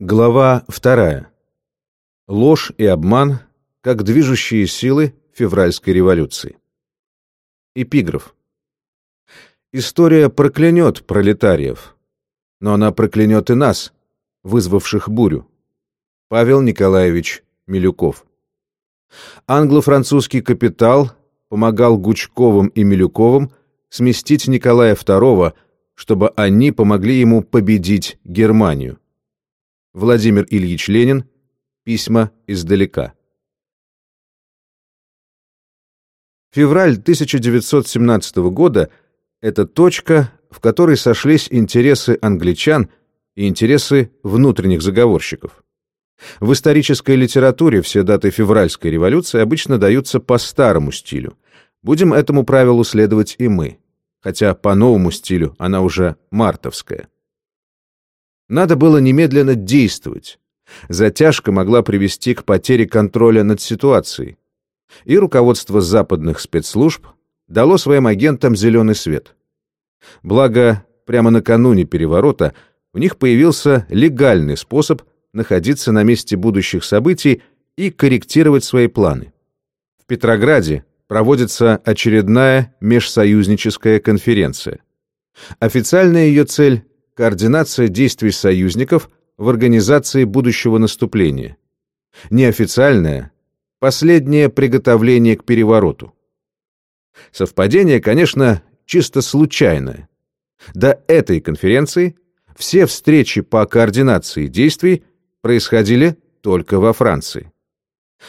Глава вторая. Ложь и обман как движущие силы февральской революции. Эпиграф. История проклянет пролетариев, но она проклянет и нас, вызвавших бурю. Павел Николаевич Милюков. Англо-французский капитал помогал Гучковым и Милюковым сместить Николая II, чтобы они помогли ему победить Германию. Владимир Ильич Ленин. Письма издалека. Февраль 1917 года – это точка, в которой сошлись интересы англичан и интересы внутренних заговорщиков. В исторической литературе все даты февральской революции обычно даются по старому стилю. Будем этому правилу следовать и мы, хотя по новому стилю она уже мартовская. Надо было немедленно действовать. Затяжка могла привести к потере контроля над ситуацией. И руководство западных спецслужб дало своим агентам зеленый свет. Благо, прямо накануне переворота у них появился легальный способ находиться на месте будущих событий и корректировать свои планы. В Петрограде проводится очередная межсоюзническая конференция. Официальная ее цель координация действий союзников в организации будущего наступления. Неофициальное – последнее приготовление к перевороту. Совпадение, конечно, чисто случайное. До этой конференции все встречи по координации действий происходили только во Франции.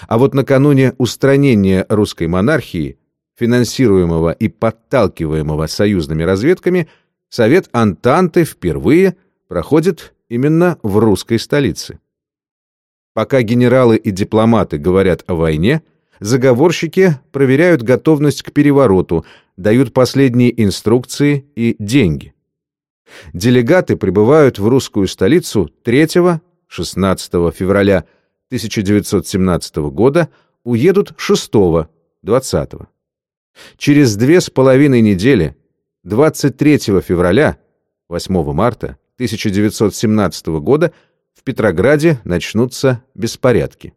А вот накануне устранения русской монархии, финансируемого и подталкиваемого союзными разведками – Совет Антанты впервые проходит именно в русской столице. Пока генералы и дипломаты говорят о войне, заговорщики проверяют готовность к перевороту, дают последние инструкции и деньги. Делегаты прибывают в русскую столицу 3-16 февраля 1917 года, уедут 6-20. Через две с половиной недели 23 февраля, 8 марта 1917 года в Петрограде начнутся беспорядки.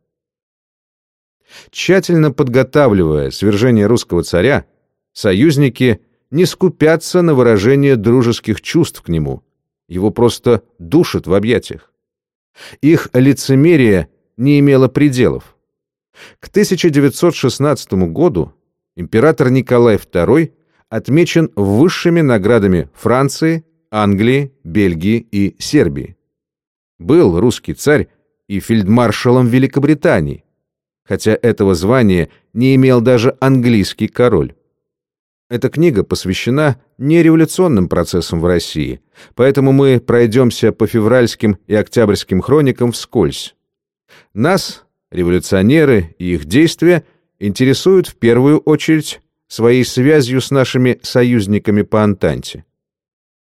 Тщательно подготавливая свержение русского царя, союзники не скупятся на выражение дружеских чувств к нему, его просто душат в объятиях. Их лицемерие не имело пределов. К 1916 году император Николай II отмечен высшими наградами Франции, Англии, Бельгии и Сербии. Был русский царь и фельдмаршалом Великобритании, хотя этого звания не имел даже английский король. Эта книга посвящена не революционным процессам в России, поэтому мы пройдемся по февральским и октябрьским хроникам вскользь. Нас, революционеры и их действия, интересуют в первую очередь своей связью с нашими союзниками по Антанте.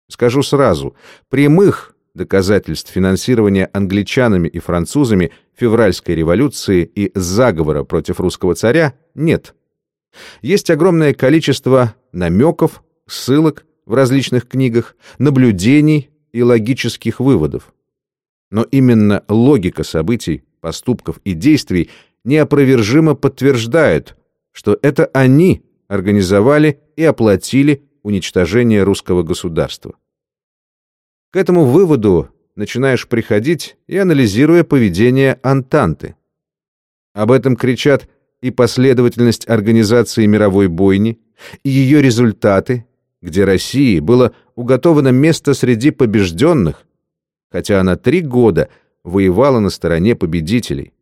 Скажу сразу, прямых доказательств финансирования англичанами и французами февральской революции и заговора против русского царя нет. Есть огромное количество намеков, ссылок в различных книгах, наблюдений и логических выводов. Но именно логика событий, поступков и действий неопровержимо подтверждает, что это они организовали и оплатили уничтожение русского государства. К этому выводу начинаешь приходить и анализируя поведение Антанты. Об этом кричат и последовательность организации мировой бойни, и ее результаты, где России было уготовано место среди побежденных, хотя она три года воевала на стороне победителей.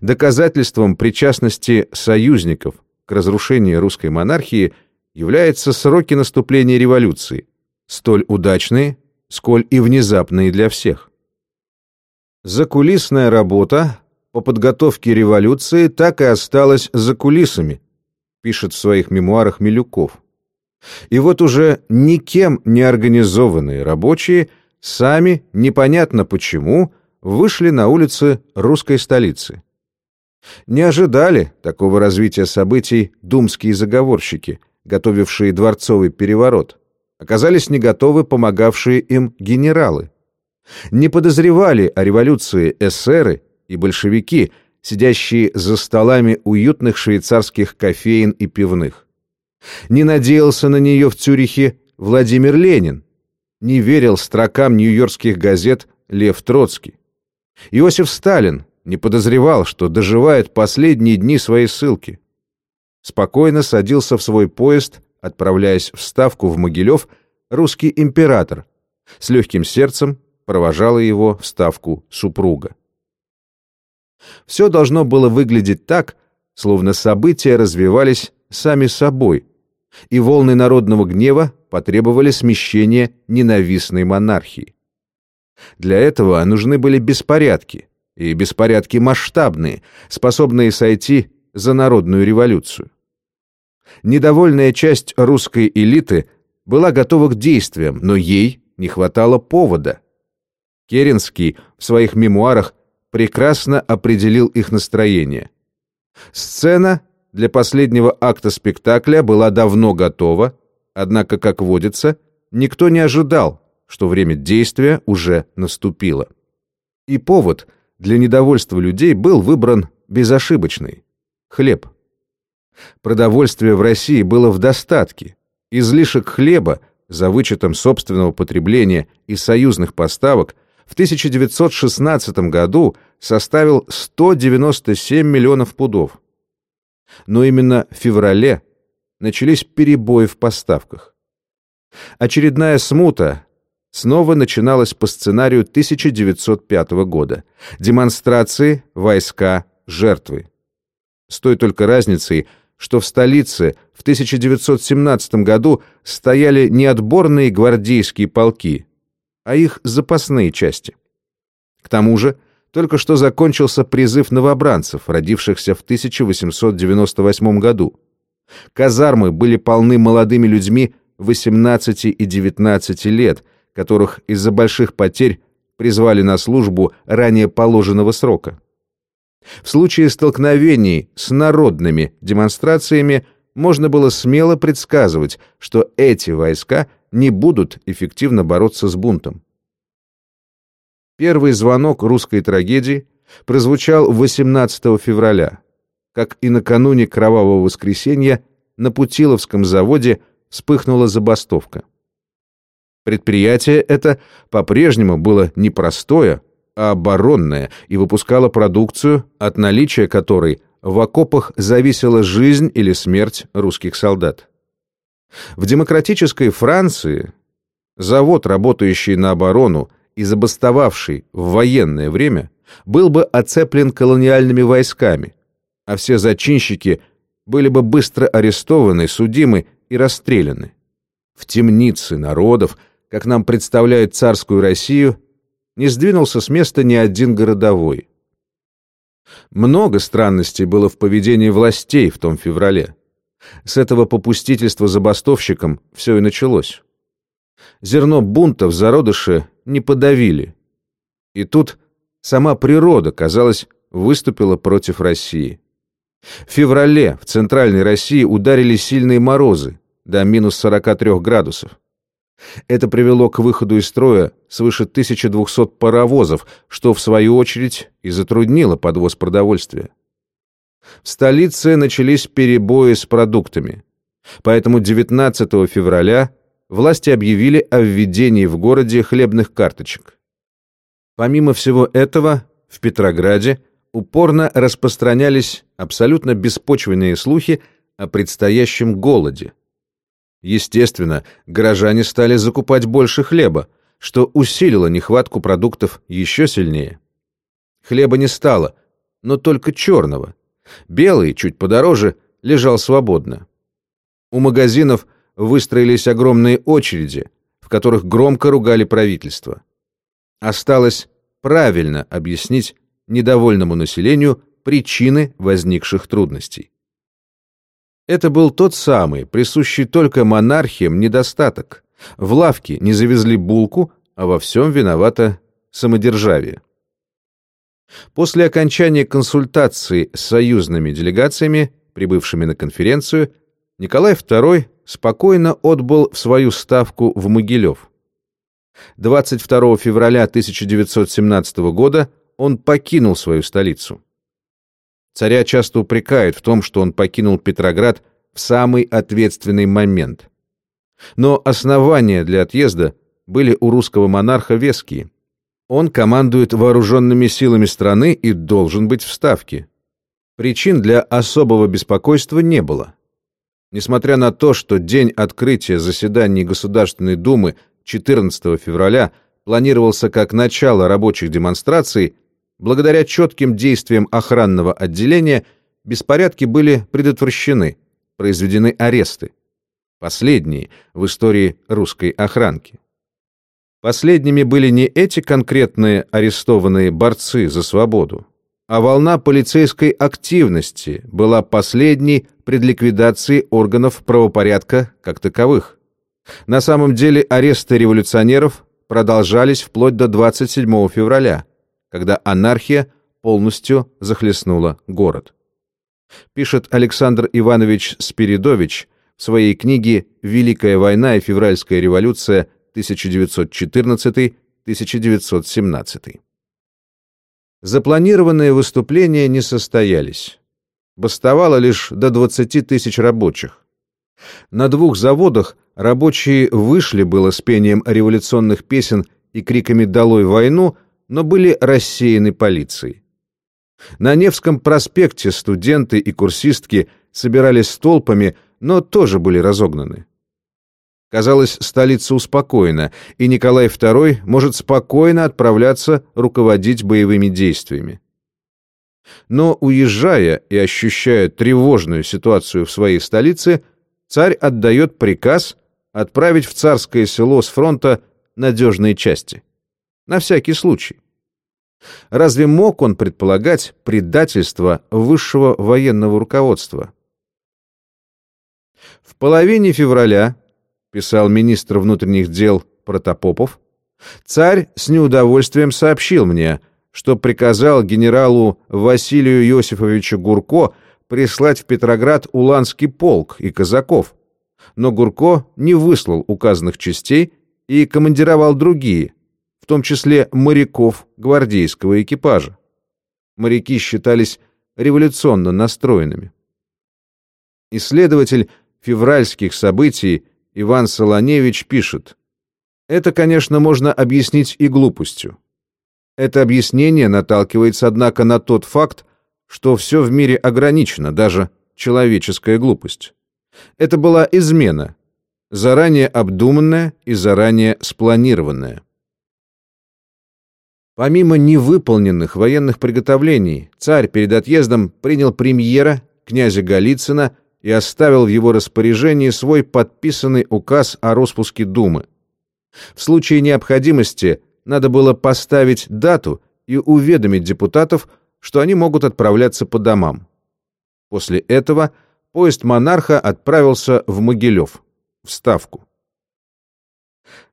Доказательством причастности союзников – к разрушению русской монархии являются сроки наступления революции, столь удачные, сколь и внезапные для всех. Закулисная работа по подготовке революции так и осталась за кулисами, пишет в своих мемуарах Милюков. И вот уже никем не организованные рабочие сами, непонятно почему, вышли на улицы русской столицы. Не ожидали такого развития событий думские заговорщики, готовившие дворцовый переворот. Оказались не готовы помогавшие им генералы. Не подозревали о революции эсеры и большевики, сидящие за столами уютных швейцарских кофеин и пивных. Не надеялся на нее в Цюрихе Владимир Ленин, не верил строкам нью-йоркских газет Лев Троцкий. Иосиф Сталин не подозревал, что доживает последние дни своей ссылки. Спокойно садился в свой поезд, отправляясь в Ставку в Могилев, русский император. С легким сердцем провожала его в Ставку супруга. Все должно было выглядеть так, словно события развивались сами собой, и волны народного гнева потребовали смещения ненавистной монархии. Для этого нужны были беспорядки, и беспорядки масштабные, способные сойти за народную революцию. Недовольная часть русской элиты была готова к действиям, но ей не хватало повода. Керенский в своих мемуарах прекрасно определил их настроение. Сцена для последнего акта спектакля была давно готова, однако, как водится, никто не ожидал, что время действия уже наступило. И повод для недовольства людей был выбран безошибочный – хлеб. Продовольствия в России было в достатке. Излишек хлеба, за вычетом собственного потребления и союзных поставок, в 1916 году составил 197 миллионов пудов. Но именно в феврале начались перебои в поставках. Очередная смута снова начиналась по сценарию 1905 года. Демонстрации, войска, жертвы. С той только разницей, что в столице в 1917 году стояли не отборные гвардейские полки, а их запасные части. К тому же, только что закончился призыв новобранцев, родившихся в 1898 году. Казармы были полны молодыми людьми 18 и 19 лет, которых из-за больших потерь призвали на службу ранее положенного срока. В случае столкновений с народными демонстрациями можно было смело предсказывать, что эти войска не будут эффективно бороться с бунтом. Первый звонок русской трагедии прозвучал 18 февраля, как и накануне Кровавого воскресенья на Путиловском заводе вспыхнула забастовка. Предприятие это по-прежнему было непростое, а оборонная и выпускала продукцию, от наличия которой в окопах зависела жизнь или смерть русских солдат. В демократической Франции завод, работающий на оборону и забастовавший в военное время, был бы оцеплен колониальными войсками, а все зачинщики были бы быстро арестованы, судимы и расстреляны. В темнице народов, как нам представляют царскую Россию, не сдвинулся с места ни один городовой. Много странностей было в поведении властей в том феврале. С этого попустительства забастовщикам все и началось. Зерно бунта в зародыше не подавили. И тут сама природа, казалось, выступила против России. В феврале в центральной России ударили сильные морозы до минус 43 градусов. Это привело к выходу из строя свыше 1200 паровозов, что, в свою очередь, и затруднило подвоз продовольствия. В столице начались перебои с продуктами. Поэтому 19 февраля власти объявили о введении в городе хлебных карточек. Помимо всего этого, в Петрограде упорно распространялись абсолютно беспочвенные слухи о предстоящем голоде. Естественно, горожане стали закупать больше хлеба, что усилило нехватку продуктов еще сильнее. Хлеба не стало, но только черного. Белый, чуть подороже, лежал свободно. У магазинов выстроились огромные очереди, в которых громко ругали правительство. Осталось правильно объяснить недовольному населению причины возникших трудностей. Это был тот самый, присущий только монархиям недостаток. В лавке не завезли булку, а во всем виновато самодержавие. После окончания консультаций с союзными делегациями, прибывшими на конференцию, Николай II спокойно отбыл в свою ставку в Могилев. 22 февраля 1917 года он покинул свою столицу. Царя часто упрекают в том, что он покинул Петроград в самый ответственный момент. Но основания для отъезда были у русского монарха веские. Он командует вооруженными силами страны и должен быть в Ставке. Причин для особого беспокойства не было. Несмотря на то, что день открытия заседаний Государственной Думы 14 февраля планировался как начало рабочих демонстраций, благодаря четким действиям охранного отделения беспорядки были предотвращены, произведены аресты. Последние в истории русской охранки. Последними были не эти конкретные арестованные борцы за свободу, а волна полицейской активности была последней пред ликвидацией органов правопорядка как таковых. На самом деле аресты революционеров продолжались вплоть до 27 февраля, когда анархия полностью захлестнула город. Пишет Александр Иванович Спиридович в своей книге «Великая война и февральская революция 1914-1917». Запланированные выступления не состоялись. Бастовало лишь до 20 тысяч рабочих. На двух заводах рабочие вышли было с пением революционных песен и криками «Долой войну!», но были рассеяны полицией. На Невском проспекте студенты и курсистки собирались толпами, но тоже были разогнаны. Казалось, столица успокоена, и Николай II может спокойно отправляться руководить боевыми действиями. Но уезжая и ощущая тревожную ситуацию в своей столице, царь отдает приказ отправить в царское село с фронта надежные части. На всякий случай. Разве мог он предполагать предательство высшего военного руководства? В половине февраля писал министр внутренних дел Протопопов, царь с неудовольствием сообщил мне, что приказал генералу Василию Иосифовичу Гурко прислать в Петроград Уланский полк и казаков, но Гурко не выслал указанных частей и командировал другие, в том числе моряков гвардейского экипажа. Моряки считались революционно настроенными. Исследователь февральских событий Иван Солоневич пишет, «Это, конечно, можно объяснить и глупостью. Это объяснение наталкивается, однако, на тот факт, что все в мире ограничено, даже человеческая глупость. Это была измена, заранее обдуманная и заранее спланированная. Помимо невыполненных военных приготовлений, царь перед отъездом принял премьера князя Голицына и оставил в его распоряжении свой подписанный указ о распуске Думы. В случае необходимости надо было поставить дату и уведомить депутатов, что они могут отправляться по домам. После этого поезд монарха отправился в Могилев, в Ставку.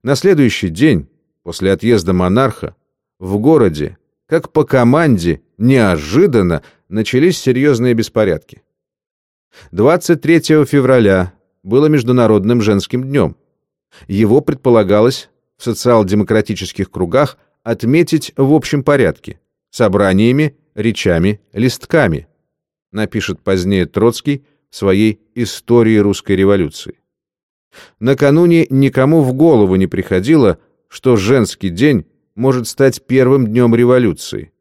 На следующий день, после отъезда монарха, в городе, как по команде, неожиданно начались серьезные беспорядки. 23 февраля было Международным женским днем. Его предполагалось в социал-демократических кругах отметить в общем порядке собраниями, речами, листками, напишет позднее Троцкий в своей «Истории русской революции». Накануне никому в голову не приходило, что женский день может стать первым днем революции.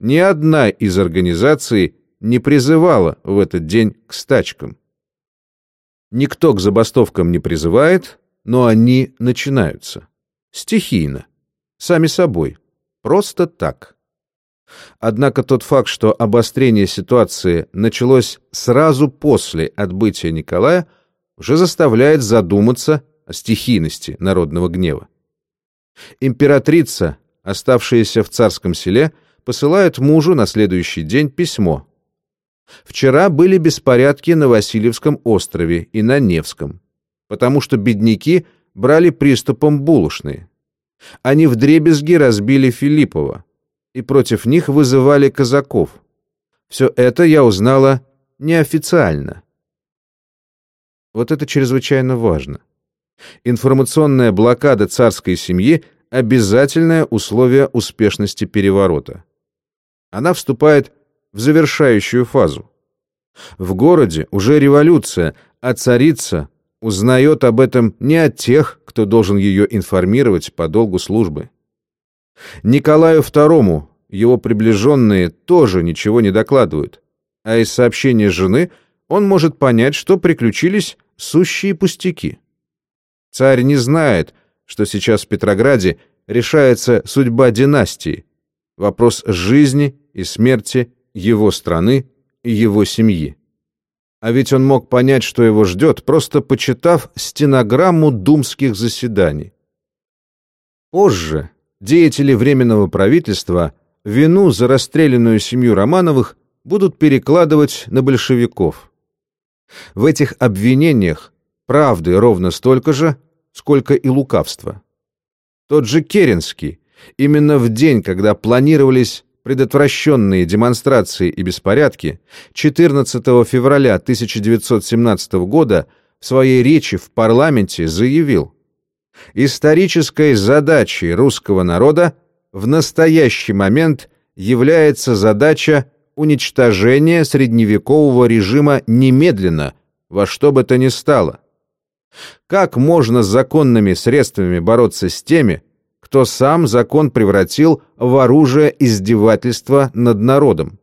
Ни одна из организаций не призывала в этот день к стачкам. Никто к забастовкам не призывает, но они начинаются. Стихийно. Сами собой. Просто так. Однако тот факт, что обострение ситуации началось сразу после отбытия Николая, уже заставляет задуматься о стихийности народного гнева. Императрица, оставшаяся в царском селе, посылает мужу на следующий день письмо, Вчера были беспорядки на Васильевском острове и на Невском, потому что бедняки брали приступом булочные. Они вдребезги разбили Филиппова, и против них вызывали казаков. Все это я узнала неофициально. Вот это чрезвычайно важно. Информационная блокада царской семьи обязательное условие успешности переворота. Она вступает в завершающую фазу. В городе уже революция, а царица узнает об этом не от тех, кто должен ее информировать по долгу службы. Николаю II его приближенные тоже ничего не докладывают, а из сообщения жены он может понять, что приключились сущие пустяки. Царь не знает, что сейчас в Петрограде решается судьба династии, вопрос жизни и смерти его страны и его семьи. А ведь он мог понять, что его ждет, просто почитав стенограмму думских заседаний. Позже деятели Временного правительства вину за расстрелянную семью Романовых будут перекладывать на большевиков. В этих обвинениях правды ровно столько же, сколько и лукавства. Тот же Керенский, именно в день, когда планировались предотвращенные демонстрации и беспорядки, 14 февраля 1917 года в своей речи в парламенте заявил, «Исторической задачей русского народа в настоящий момент является задача уничтожения средневекового режима немедленно, во что бы то ни стало. Как можно законными средствами бороться с теми, кто сам закон превратил в оружие издевательства над народом?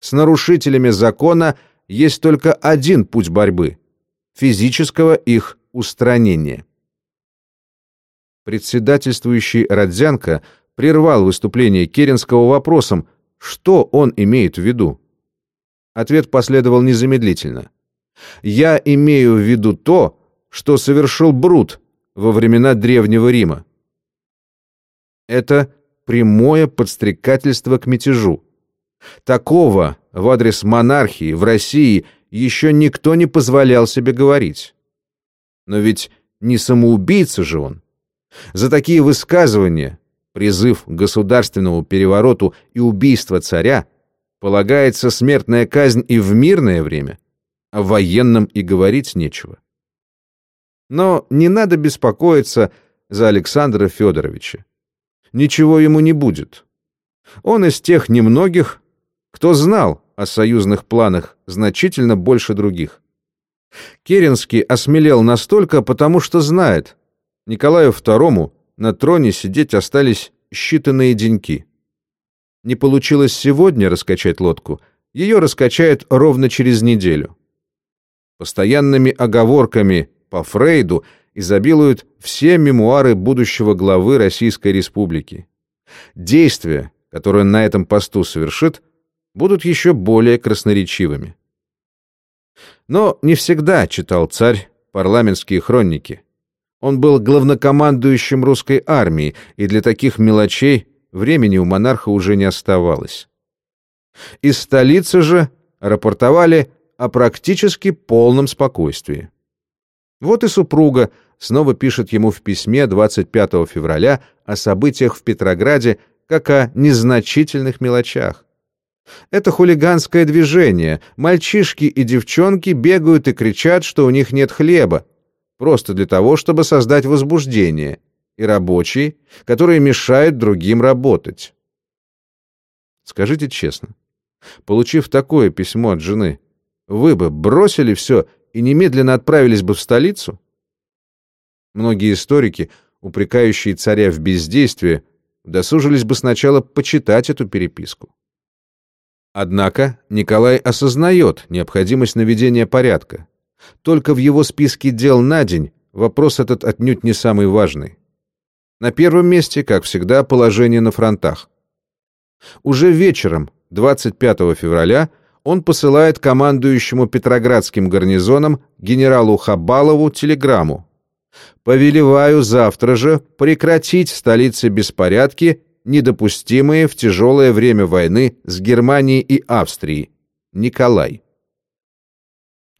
С нарушителями закона есть только один путь борьбы – физического их устранения. Председательствующий Родзянко прервал выступление Керенского вопросом, что он имеет в виду. Ответ последовал незамедлительно. «Я имею в виду то, что совершил Брут во времена Древнего Рима. Это прямое подстрекательство к мятежу. Такого в адрес монархии в России еще никто не позволял себе говорить. Но ведь не самоубийца же он. За такие высказывания, призыв к государственному перевороту и убийство царя, полагается смертная казнь и в мирное время, а в военном и говорить нечего. Но не надо беспокоиться за Александра Федоровича. Ничего ему не будет. Он из тех немногих, кто знал о союзных планах значительно больше других. Керенский осмелел настолько, потому что знает, Николаю II на троне сидеть остались считанные деньки. Не получилось сегодня раскачать лодку, ее раскачают ровно через неделю. Постоянными оговорками по Фрейду изобилуют все мемуары будущего главы Российской Республики. Действия, которые он на этом посту совершит, будут еще более красноречивыми. Но не всегда читал царь парламентские хроники. Он был главнокомандующим русской армии, и для таких мелочей времени у монарха уже не оставалось. Из столицы же рапортовали о практически полном спокойствии. Вот и супруга снова пишет ему в письме 25 февраля о событиях в Петрограде как о незначительных мелочах. Это хулиганское движение. Мальчишки и девчонки бегают и кричат, что у них нет хлеба, просто для того, чтобы создать возбуждение, и рабочие, которые мешают другим работать. Скажите честно, получив такое письмо от жены, вы бы бросили все и немедленно отправились бы в столицу? Многие историки, упрекающие царя в бездействии, досужились бы сначала почитать эту переписку. Однако Николай осознает необходимость наведения порядка. Только в его списке дел на день вопрос этот отнюдь не самый важный. На первом месте, как всегда, положение на фронтах. Уже вечером, 25 февраля, он посылает командующему Петроградским гарнизоном генералу Хабалову телеграмму. «Повелеваю завтра же прекратить в столице беспорядки, недопустимые в тяжелое время войны с Германией и Австрией. Николай».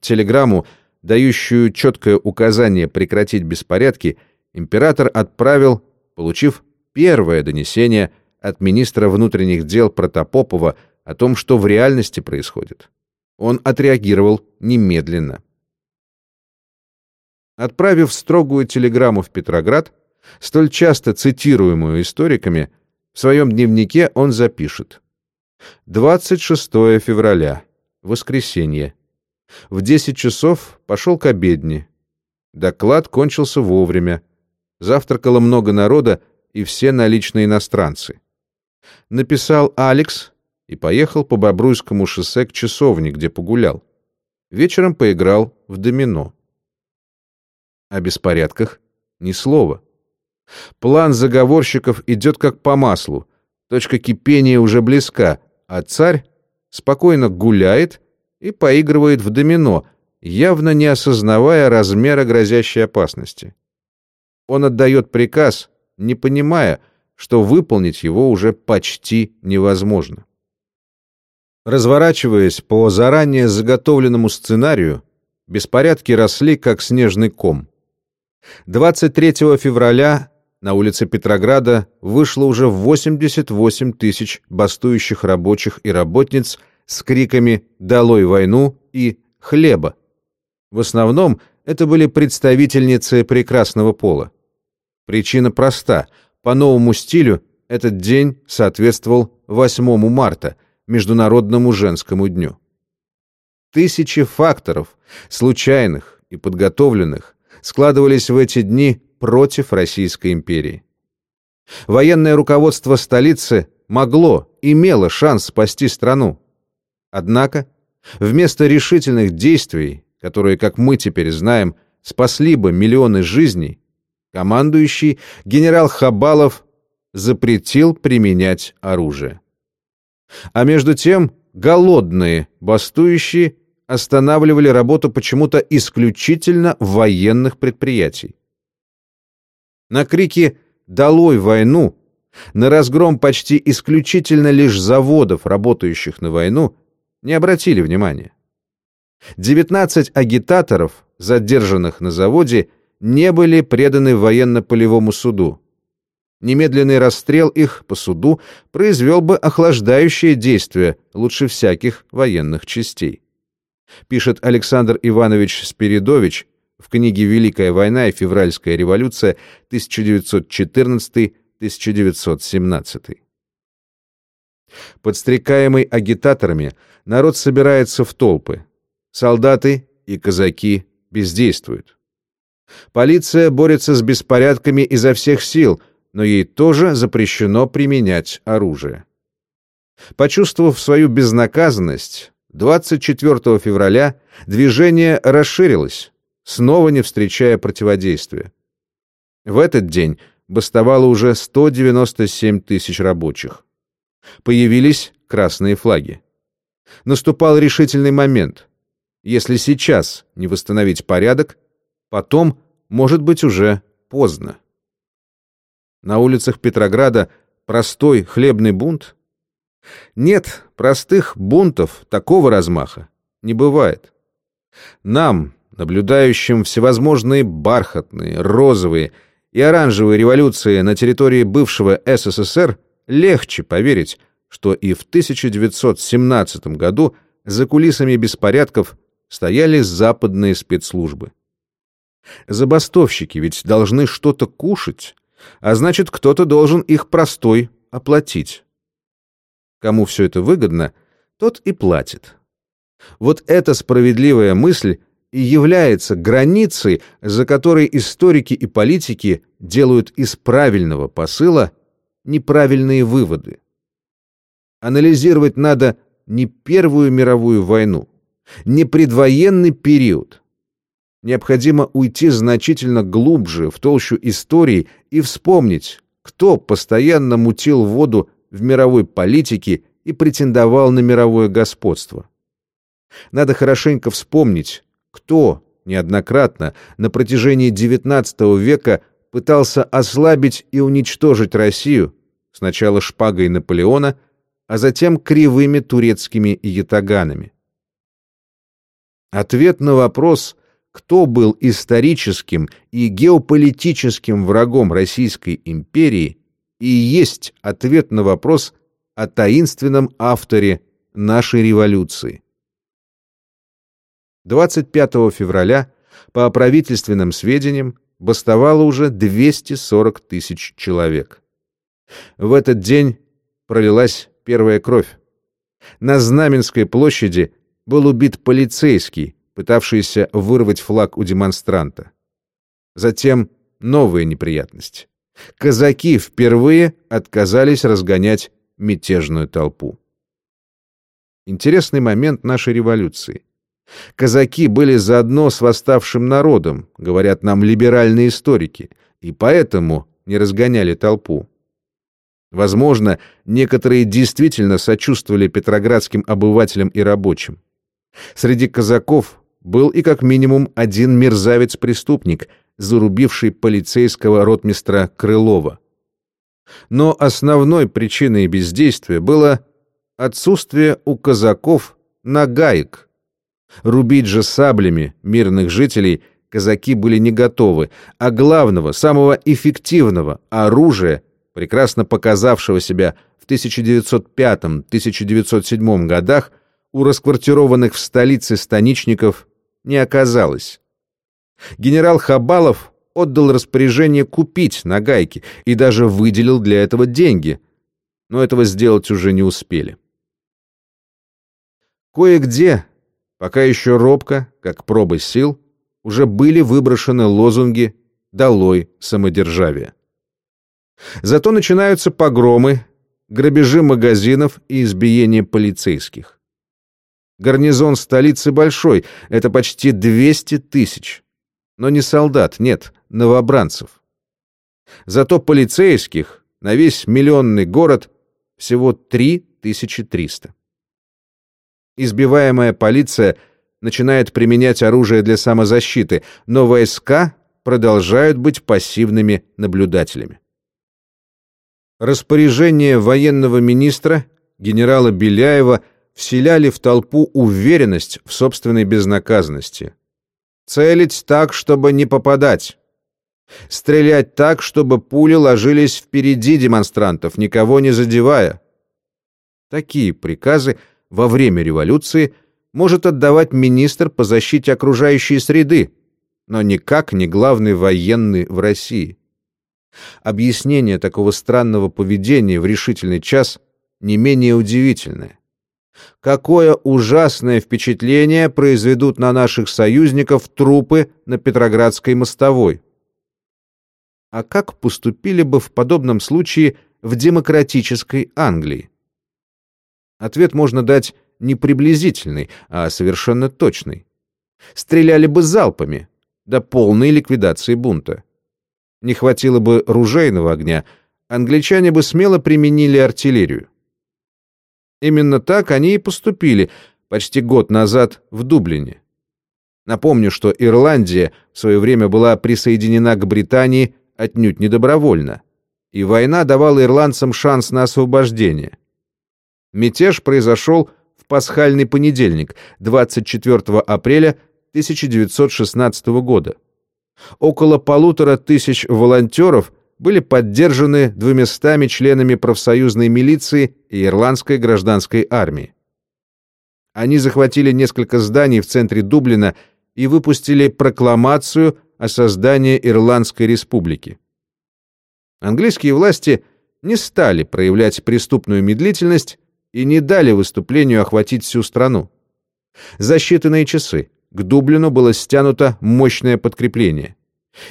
Телеграмму, дающую четкое указание прекратить беспорядки, император отправил, получив первое донесение от министра внутренних дел Протопопова о том, что в реальности происходит. Он отреагировал немедленно. Отправив строгую телеграмму в Петроград, столь часто цитируемую историками, в своем дневнике он запишет. 26 февраля, воскресенье. В 10 часов пошел к обедне. Доклад кончился вовремя. Завтракало много народа и все наличные иностранцы. Написал Алекс и поехал по Бобруйскому шоссе к часовне, где погулял. Вечером поиграл в домино. О беспорядках ни слова. План заговорщиков идет как по маслу. Точка кипения уже близка, а царь спокойно гуляет и поигрывает в домино, явно не осознавая размера грозящей опасности. Он отдает приказ, не понимая, что выполнить его уже почти невозможно. Разворачиваясь по заранее заготовленному сценарию, беспорядки росли как снежный ком. 23 февраля на улице Петрограда вышло уже 88 тысяч бастующих рабочих и работниц с криками «Долой войну!» и «Хлеба!». В основном это были представительницы прекрасного пола. Причина проста. По новому стилю этот день соответствовал 8 марта, Международному женскому дню. Тысячи факторов, случайных и подготовленных, складывались в эти дни против Российской империи. Военное руководство столицы могло, имело шанс спасти страну. Однако, вместо решительных действий, которые, как мы теперь знаем, спасли бы миллионы жизней, командующий генерал Хабалов запретил применять оружие. А между тем голодные бастующие останавливали работу почему-то исключительно военных предприятий. На крики «Долой войну!» на разгром почти исключительно лишь заводов, работающих на войну, не обратили внимания. 19 агитаторов, задержанных на заводе, не были преданы военно-полевому суду. Немедленный расстрел их по суду произвел бы охлаждающее действие лучше всяких военных частей. Пишет Александр Иванович Спиридович в книге «Великая война и февральская революция 1914-1917». Подстрекаемый агитаторами, народ собирается в толпы. Солдаты и казаки бездействуют. Полиция борется с беспорядками изо всех сил, но ей тоже запрещено применять оружие. Почувствовав свою безнаказанность, 24 февраля движение расширилось, снова не встречая противодействия. В этот день бастовало уже 197 тысяч рабочих. Появились красные флаги. Наступал решительный момент. Если сейчас не восстановить порядок, потом, может быть, уже поздно. На улицах Петрограда простой хлебный бунт? Нет, простых бунтов такого размаха не бывает. Нам, наблюдающим всевозможные бархатные, розовые и оранжевые революции на территории бывшего СССР, легче поверить, что и в 1917 году за кулисами беспорядков стояли западные спецслужбы. Забастовщики ведь должны что-то кушать, а значит, кто-то должен их простой оплатить. Кому все это выгодно, тот и платит. Вот эта справедливая мысль и является границей, за которой историки и политики делают из правильного посыла неправильные выводы. Анализировать надо не Первую мировую войну, не предвоенный период. Необходимо уйти значительно глубже в толщу истории и вспомнить, кто постоянно мутил воду в мировой политике и претендовал на мировое господство. Надо хорошенько вспомнить, кто неоднократно на протяжении XIX века пытался ослабить и уничтожить Россию, сначала шпагой Наполеона, а затем кривыми турецкими ятаганами. Ответ на вопрос, кто был историческим и геополитическим врагом Российской империи, и есть ответ на вопрос о таинственном авторе нашей революции. 25 февраля, по правительственным сведениям, бастовало уже 240 тысяч человек. В этот день пролилась первая кровь. На Знаменской площади был убит полицейский, пытавшийся вырвать флаг у демонстранта. Затем новые неприятности. Казаки впервые отказались разгонять мятежную толпу. Интересный момент нашей революции. Казаки были заодно с восставшим народом, говорят нам либеральные историки, и поэтому не разгоняли толпу. Возможно, некоторые действительно сочувствовали петроградским обывателям и рабочим. Среди казаков был и как минимум один мерзавец-преступник, зарубивший полицейского ротмистра Крылова. Но основной причиной бездействия было отсутствие у казаков нагаек. Рубить же саблями мирных жителей казаки были не готовы, а главного, самого эффективного оружия, прекрасно показавшего себя в 1905-1907 годах, у расквартированных в столице станичников не оказалось. Генерал Хабалов отдал распоряжение купить нагайки и даже выделил для этого деньги, но этого сделать уже не успели. Кое-где, пока еще робко, как пробы сил, уже были выброшены лозунги «Долой самодержавие». Зато начинаются погромы, грабежи магазинов и избиение полицейских. Гарнизон столицы большой, это почти 200 тысяч. Но не солдат, нет, новобранцев. Зато полицейских на весь миллионный город всего 3300. Избиваемая полиция начинает применять оружие для самозащиты, но войска продолжают быть пассивными наблюдателями. Распоряжение военного министра генерала Беляева – вселяли в толпу уверенность в собственной безнаказанности. Целить так, чтобы не попадать. Стрелять так, чтобы пули ложились впереди демонстрантов, никого не задевая. Такие приказы во время революции может отдавать министр по защите окружающей среды, но никак не главный военный в России. Объяснение такого странного поведения в решительный час не менее удивительное. Какое ужасное впечатление произведут на наших союзников трупы на Петроградской мостовой? А как поступили бы в подобном случае в демократической Англии? Ответ можно дать не приблизительный, а совершенно точный. Стреляли бы залпами до полной ликвидации бунта. Не хватило бы ружейного огня, англичане бы смело применили артиллерию. Именно так они и поступили почти год назад в Дублине. Напомню, что Ирландия в свое время была присоединена к Британии отнюдь не добровольно, и война давала ирландцам шанс на освобождение. Мятеж произошел в пасхальный понедельник, 24 апреля 1916 года. Около полутора тысяч волонтеров были поддержаны двумястами членами профсоюзной милиции и ирландской гражданской армии. Они захватили несколько зданий в центре Дублина и выпустили прокламацию о создании Ирландской республики. Английские власти не стали проявлять преступную медлительность и не дали выступлению охватить всю страну. За считанные часы к Дублину было стянуто мощное подкрепление.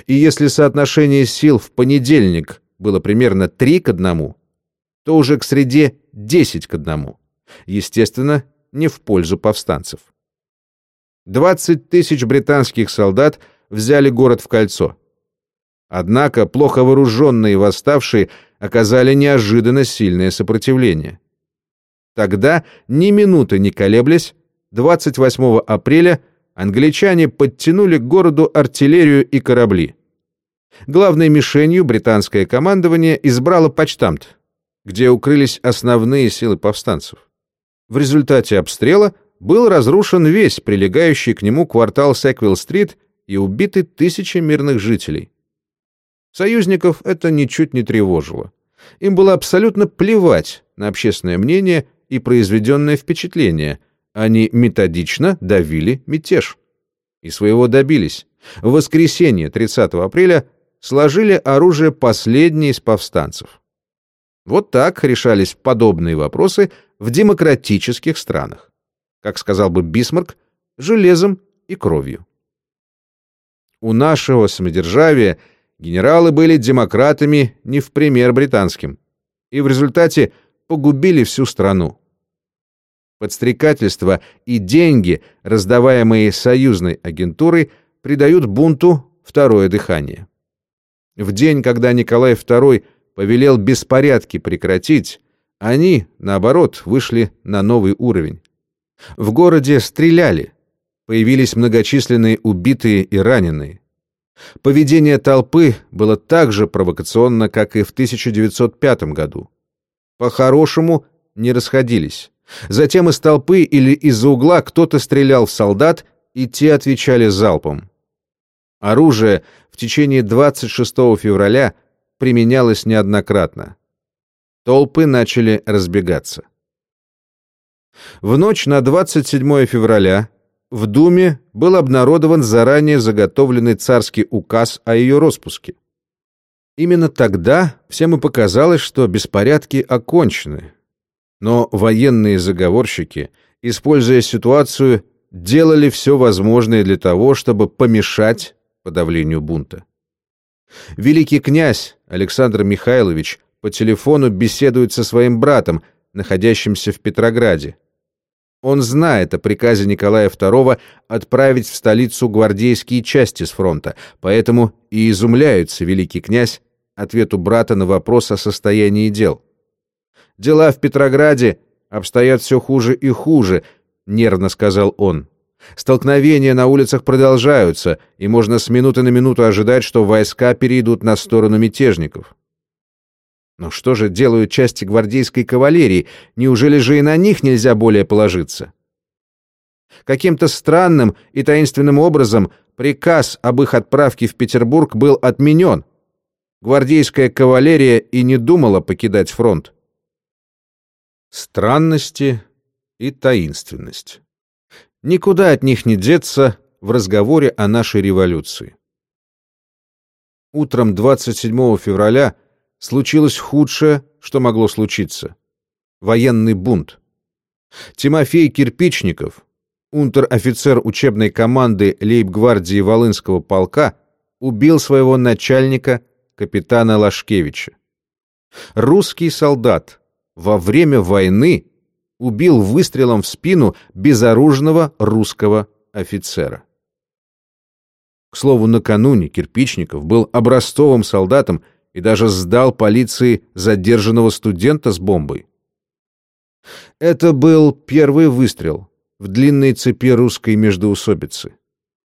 И если соотношение сил в понедельник было примерно 3 к 1, то уже к среде 10 к 1. Естественно, не в пользу повстанцев. 20 тысяч британских солдат взяли город в кольцо. Однако плохо вооруженные восставшие оказали неожиданно сильное сопротивление. Тогда, ни минуты не колеблясь, 28 апреля англичане подтянули к городу артиллерию и корабли. Главной мишенью британское командование избрало почтамт, где укрылись основные силы повстанцев. В результате обстрела был разрушен весь прилегающий к нему квартал Секвилл-стрит и убиты тысячи мирных жителей. Союзников это ничуть не тревожило. Им было абсолютно плевать на общественное мнение и произведенное впечатление – они методично давили мятеж. И своего добились. В воскресенье 30 апреля сложили оружие последние из повстанцев. Вот так решались подобные вопросы в демократических странах. Как сказал бы Бисмарк, железом и кровью. У нашего самодержавия генералы были демократами не в пример британским, и в результате погубили всю страну. Подстрекательство и деньги, раздаваемые союзной агентурой, придают бунту второе дыхание. В день, когда Николай II повелел беспорядки прекратить, они, наоборот, вышли на новый уровень. В городе стреляли, появились многочисленные убитые и раненые. Поведение толпы было так же провокационно, как и в 1905 году. По-хорошему не расходились. Затем из толпы или из-за угла кто-то стрелял в солдат, и те отвечали залпом. Оружие в течение 26 февраля применялось неоднократно. Толпы начали разбегаться. В ночь на 27 февраля в Думе был обнародован заранее заготовленный царский указ о ее распуске. Именно тогда всем и показалось, что беспорядки окончены. Но военные заговорщики, используя ситуацию, делали все возможное для того, чтобы помешать подавлению бунта. Великий князь Александр Михайлович по телефону беседует со своим братом, находящимся в Петрограде. Он знает о приказе Николая II отправить в столицу гвардейские части с фронта, поэтому и изумляется великий князь ответу брата на вопрос о состоянии дел. «Дела в Петрограде обстоят все хуже и хуже», — нервно сказал он. Столкновения на улицах продолжаются, и можно с минуты на минуту ожидать, что войска перейдут на сторону мятежников. Но что же делают части гвардейской кавалерии? Неужели же и на них нельзя более положиться? Каким-то странным и таинственным образом приказ об их отправке в Петербург был отменен. Гвардейская кавалерия и не думала покидать фронт. Странности и таинственность. Никуда от них не деться в разговоре о нашей революции. Утром 27 февраля случилось худшее, что могло случиться. Военный бунт. Тимофей Кирпичников, унтер-офицер учебной команды лейб-гвардии Волынского полка, убил своего начальника, капитана Лашкевича. Русский солдат во время войны убил выстрелом в спину безоружного русского офицера. К слову, накануне Кирпичников был образцовым солдатом и даже сдал полиции задержанного студента с бомбой. Это был первый выстрел в длинной цепи русской междоусобицы.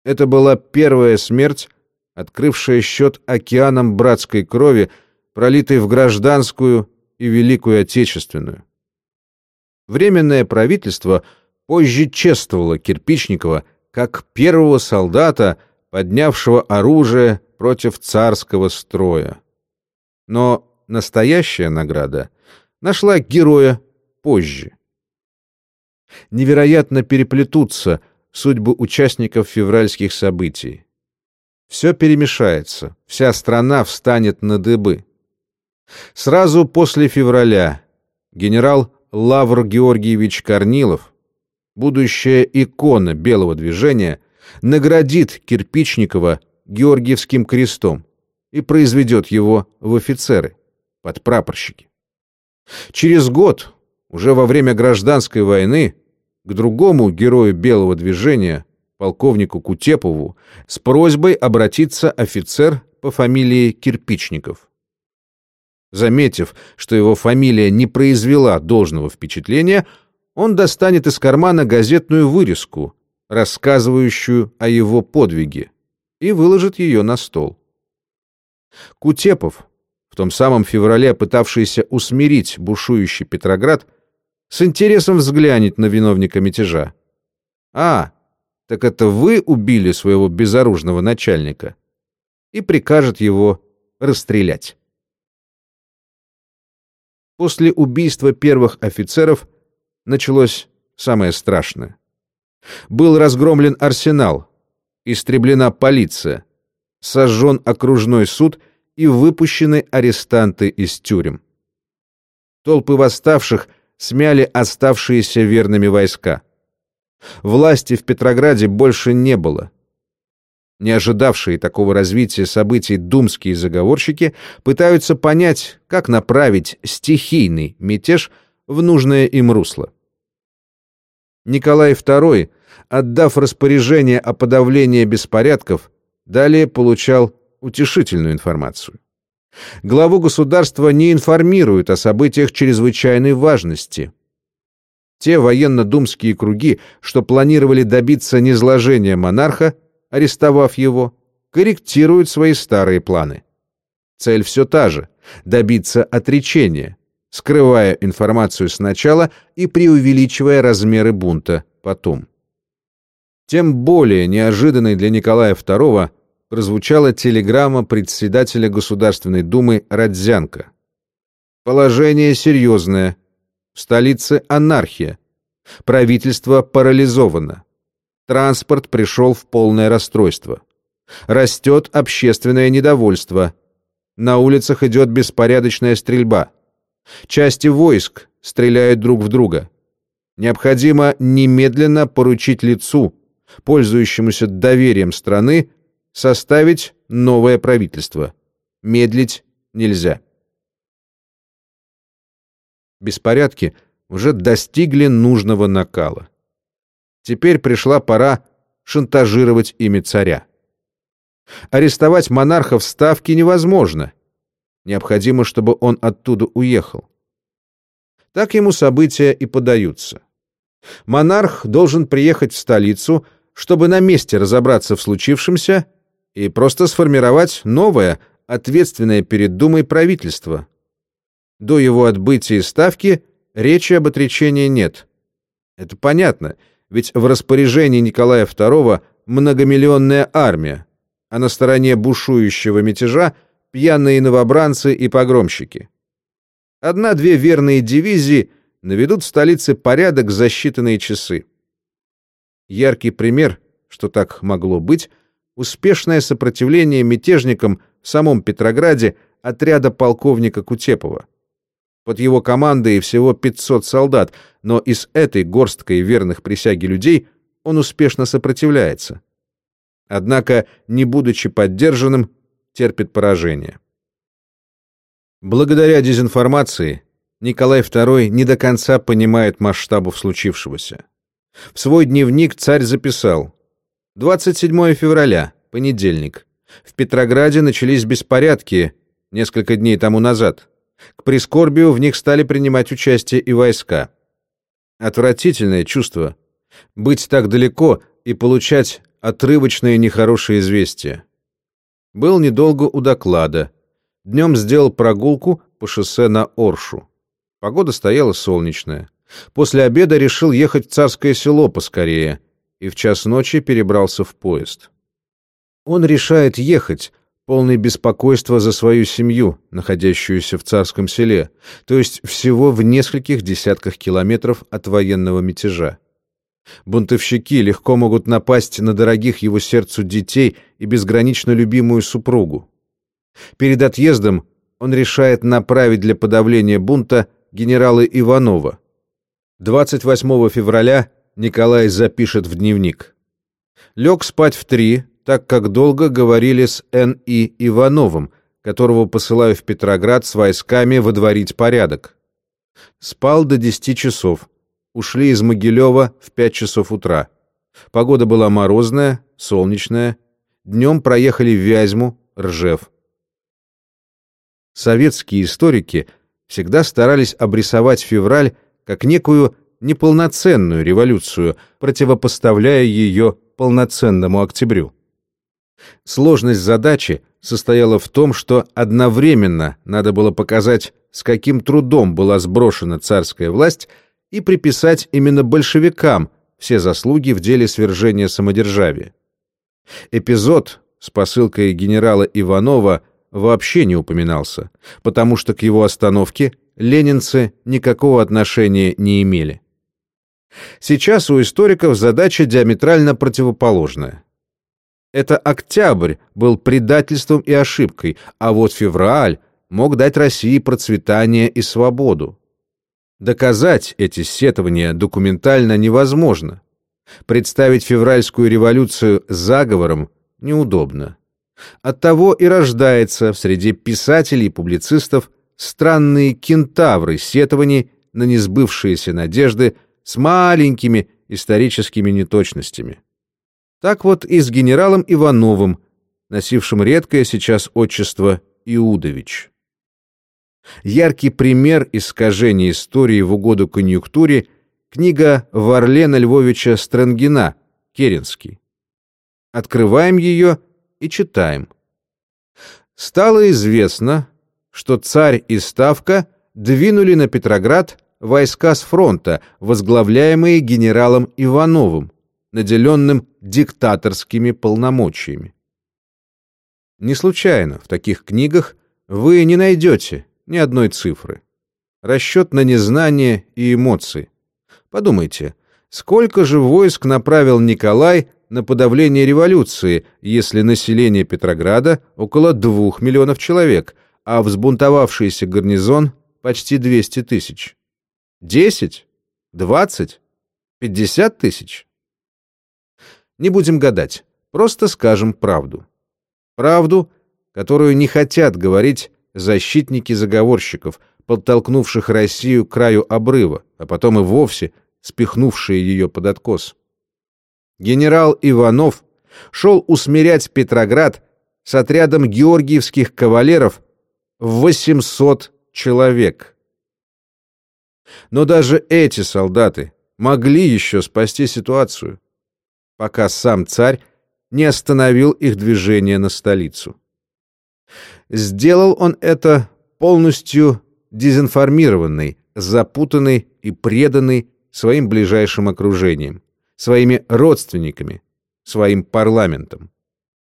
Это была первая смерть, открывшая счет океаном братской крови, пролитой в гражданскую и Великую Отечественную. Временное правительство позже чествовало Кирпичникова как первого солдата, поднявшего оружие против царского строя. Но настоящая награда нашла героя позже. Невероятно переплетутся судьбы участников февральских событий. Все перемешается, вся страна встанет на дыбы. Сразу после февраля генерал Лавр Георгиевич Корнилов, будущая икона белого движения, наградит Кирпичникова Георгиевским крестом и произведет его в офицеры, под прапорщики. Через год, уже во время гражданской войны, к другому герою белого движения, полковнику Кутепову, с просьбой обратиться офицер по фамилии Кирпичников. Заметив, что его фамилия не произвела должного впечатления, он достанет из кармана газетную вырезку, рассказывающую о его подвиге, и выложит ее на стол. Кутепов, в том самом феврале пытавшийся усмирить бушующий Петроград, с интересом взглянет на виновника мятежа. «А, так это вы убили своего безоружного начальника?» и прикажет его расстрелять. После убийства первых офицеров началось самое страшное. Был разгромлен арсенал, истреблена полиция, сожжен окружной суд и выпущены арестанты из тюрем. Толпы восставших смяли оставшиеся верными войска. Власти в Петрограде больше не было. Не ожидавшие такого развития событий думские заговорщики пытаются понять, как направить стихийный мятеж в нужное им русло. Николай II, отдав распоряжение о подавлении беспорядков, далее получал утешительную информацию. Главу государства не информируют о событиях чрезвычайной важности. Те военно-думские круги, что планировали добиться низложения монарха, арестовав его, корректируют свои старые планы. Цель все та же – добиться отречения, скрывая информацию сначала и преувеличивая размеры бунта потом. Тем более неожиданной для Николая II прозвучала телеграмма председателя Государственной Думы Родзянко. Положение серьезное. В столице анархия. Правительство парализовано. Транспорт пришел в полное расстройство. Растет общественное недовольство. На улицах идет беспорядочная стрельба. Части войск стреляют друг в друга. Необходимо немедленно поручить лицу, пользующемуся доверием страны, составить новое правительство. Медлить нельзя. Беспорядки уже достигли нужного накала. Теперь пришла пора шантажировать ими царя. Арестовать монарха в Ставке невозможно. Необходимо, чтобы он оттуда уехал. Так ему события и подаются. Монарх должен приехать в столицу, чтобы на месте разобраться в случившемся и просто сформировать новое, ответственное перед Думой правительство. До его отбытия из Ставки речи об отречении нет. Это понятно — ведь в распоряжении Николая II многомиллионная армия, а на стороне бушующего мятежа пьяные новобранцы и погромщики. Одна-две верные дивизии наведут в столице порядок за считанные часы. Яркий пример, что так могло быть, успешное сопротивление мятежникам в самом Петрограде отряда полковника Кутепова. Под его командой всего 500 солдат, но из этой горсткой верных присяги людей он успешно сопротивляется. Однако, не будучи поддержанным, терпит поражение. Благодаря дезинформации Николай II не до конца понимает масштабов случившегося. В свой дневник царь записал 27 февраля, понедельник. В Петрограде начались беспорядки несколько дней тому назад. К прискорбию в них стали принимать участие и войска. Отвратительное чувство. Быть так далеко и получать отрывочные нехорошие известия. Был недолго у доклада. Днем сделал прогулку по шоссе на Оршу. Погода стояла солнечная. После обеда решил ехать в Царское село поскорее и в час ночи перебрался в поезд. Он решает ехать, полный беспокойства за свою семью, находящуюся в царском селе, то есть всего в нескольких десятках километров от военного мятежа. Бунтовщики легко могут напасть на дорогих его сердцу детей и безгранично любимую супругу. Перед отъездом он решает направить для подавления бунта генерала Иванова. 28 февраля Николай запишет в дневник. Лег спать в три, так как долго говорили с Н.И. Ивановым, которого посылаю в Петроград с войсками водворить порядок. Спал до десяти часов. Ушли из Могилева в пять часов утра. Погода была морозная, солнечная. Днем проехали в Вязьму, Ржев. Советские историки всегда старались обрисовать февраль как некую неполноценную революцию, противопоставляя ее полноценному октябрю. Сложность задачи состояла в том, что одновременно надо было показать, с каким трудом была сброшена царская власть, и приписать именно большевикам все заслуги в деле свержения самодержавия. Эпизод с посылкой генерала Иванова вообще не упоминался, потому что к его остановке ленинцы никакого отношения не имели. Сейчас у историков задача диаметрально противоположная. Это октябрь был предательством и ошибкой, а вот февраль мог дать России процветание и свободу. Доказать эти сетования документально невозможно. Представить февральскую революцию заговором неудобно. Оттого и рождается в среде писателей и публицистов странные кентавры сетований на несбывшиеся надежды с маленькими историческими неточностями. Так вот и с генералом Ивановым, носившим редкое сейчас отчество Иудович. Яркий пример искажения истории в угоду конъюнктуре — книга Варлена Львовича Странгина «Керенский». Открываем ее и читаем. Стало известно, что царь и Ставка двинули на Петроград войска с фронта, возглавляемые генералом Ивановым, наделенным диктаторскими полномочиями. Не случайно в таких книгах вы не найдете ни одной цифры. Расчет на незнание и эмоции. Подумайте, сколько же войск направил Николай на подавление революции, если население Петрограда около двух миллионов человек, а взбунтовавшийся гарнизон почти 200 тысяч? Десять? Двадцать? Пятьдесят тысяч? Не будем гадать, просто скажем правду. Правду, которую не хотят говорить защитники заговорщиков, подтолкнувших Россию к краю обрыва, а потом и вовсе спихнувшие ее под откос. Генерал Иванов шел усмирять Петроград с отрядом георгиевских кавалеров в 800 человек. Но даже эти солдаты могли еще спасти ситуацию, пока сам царь не остановил их движение на столицу. Сделал он это полностью дезинформированный, запутанный и преданный своим ближайшим окружением, своими родственниками, своим парламентом.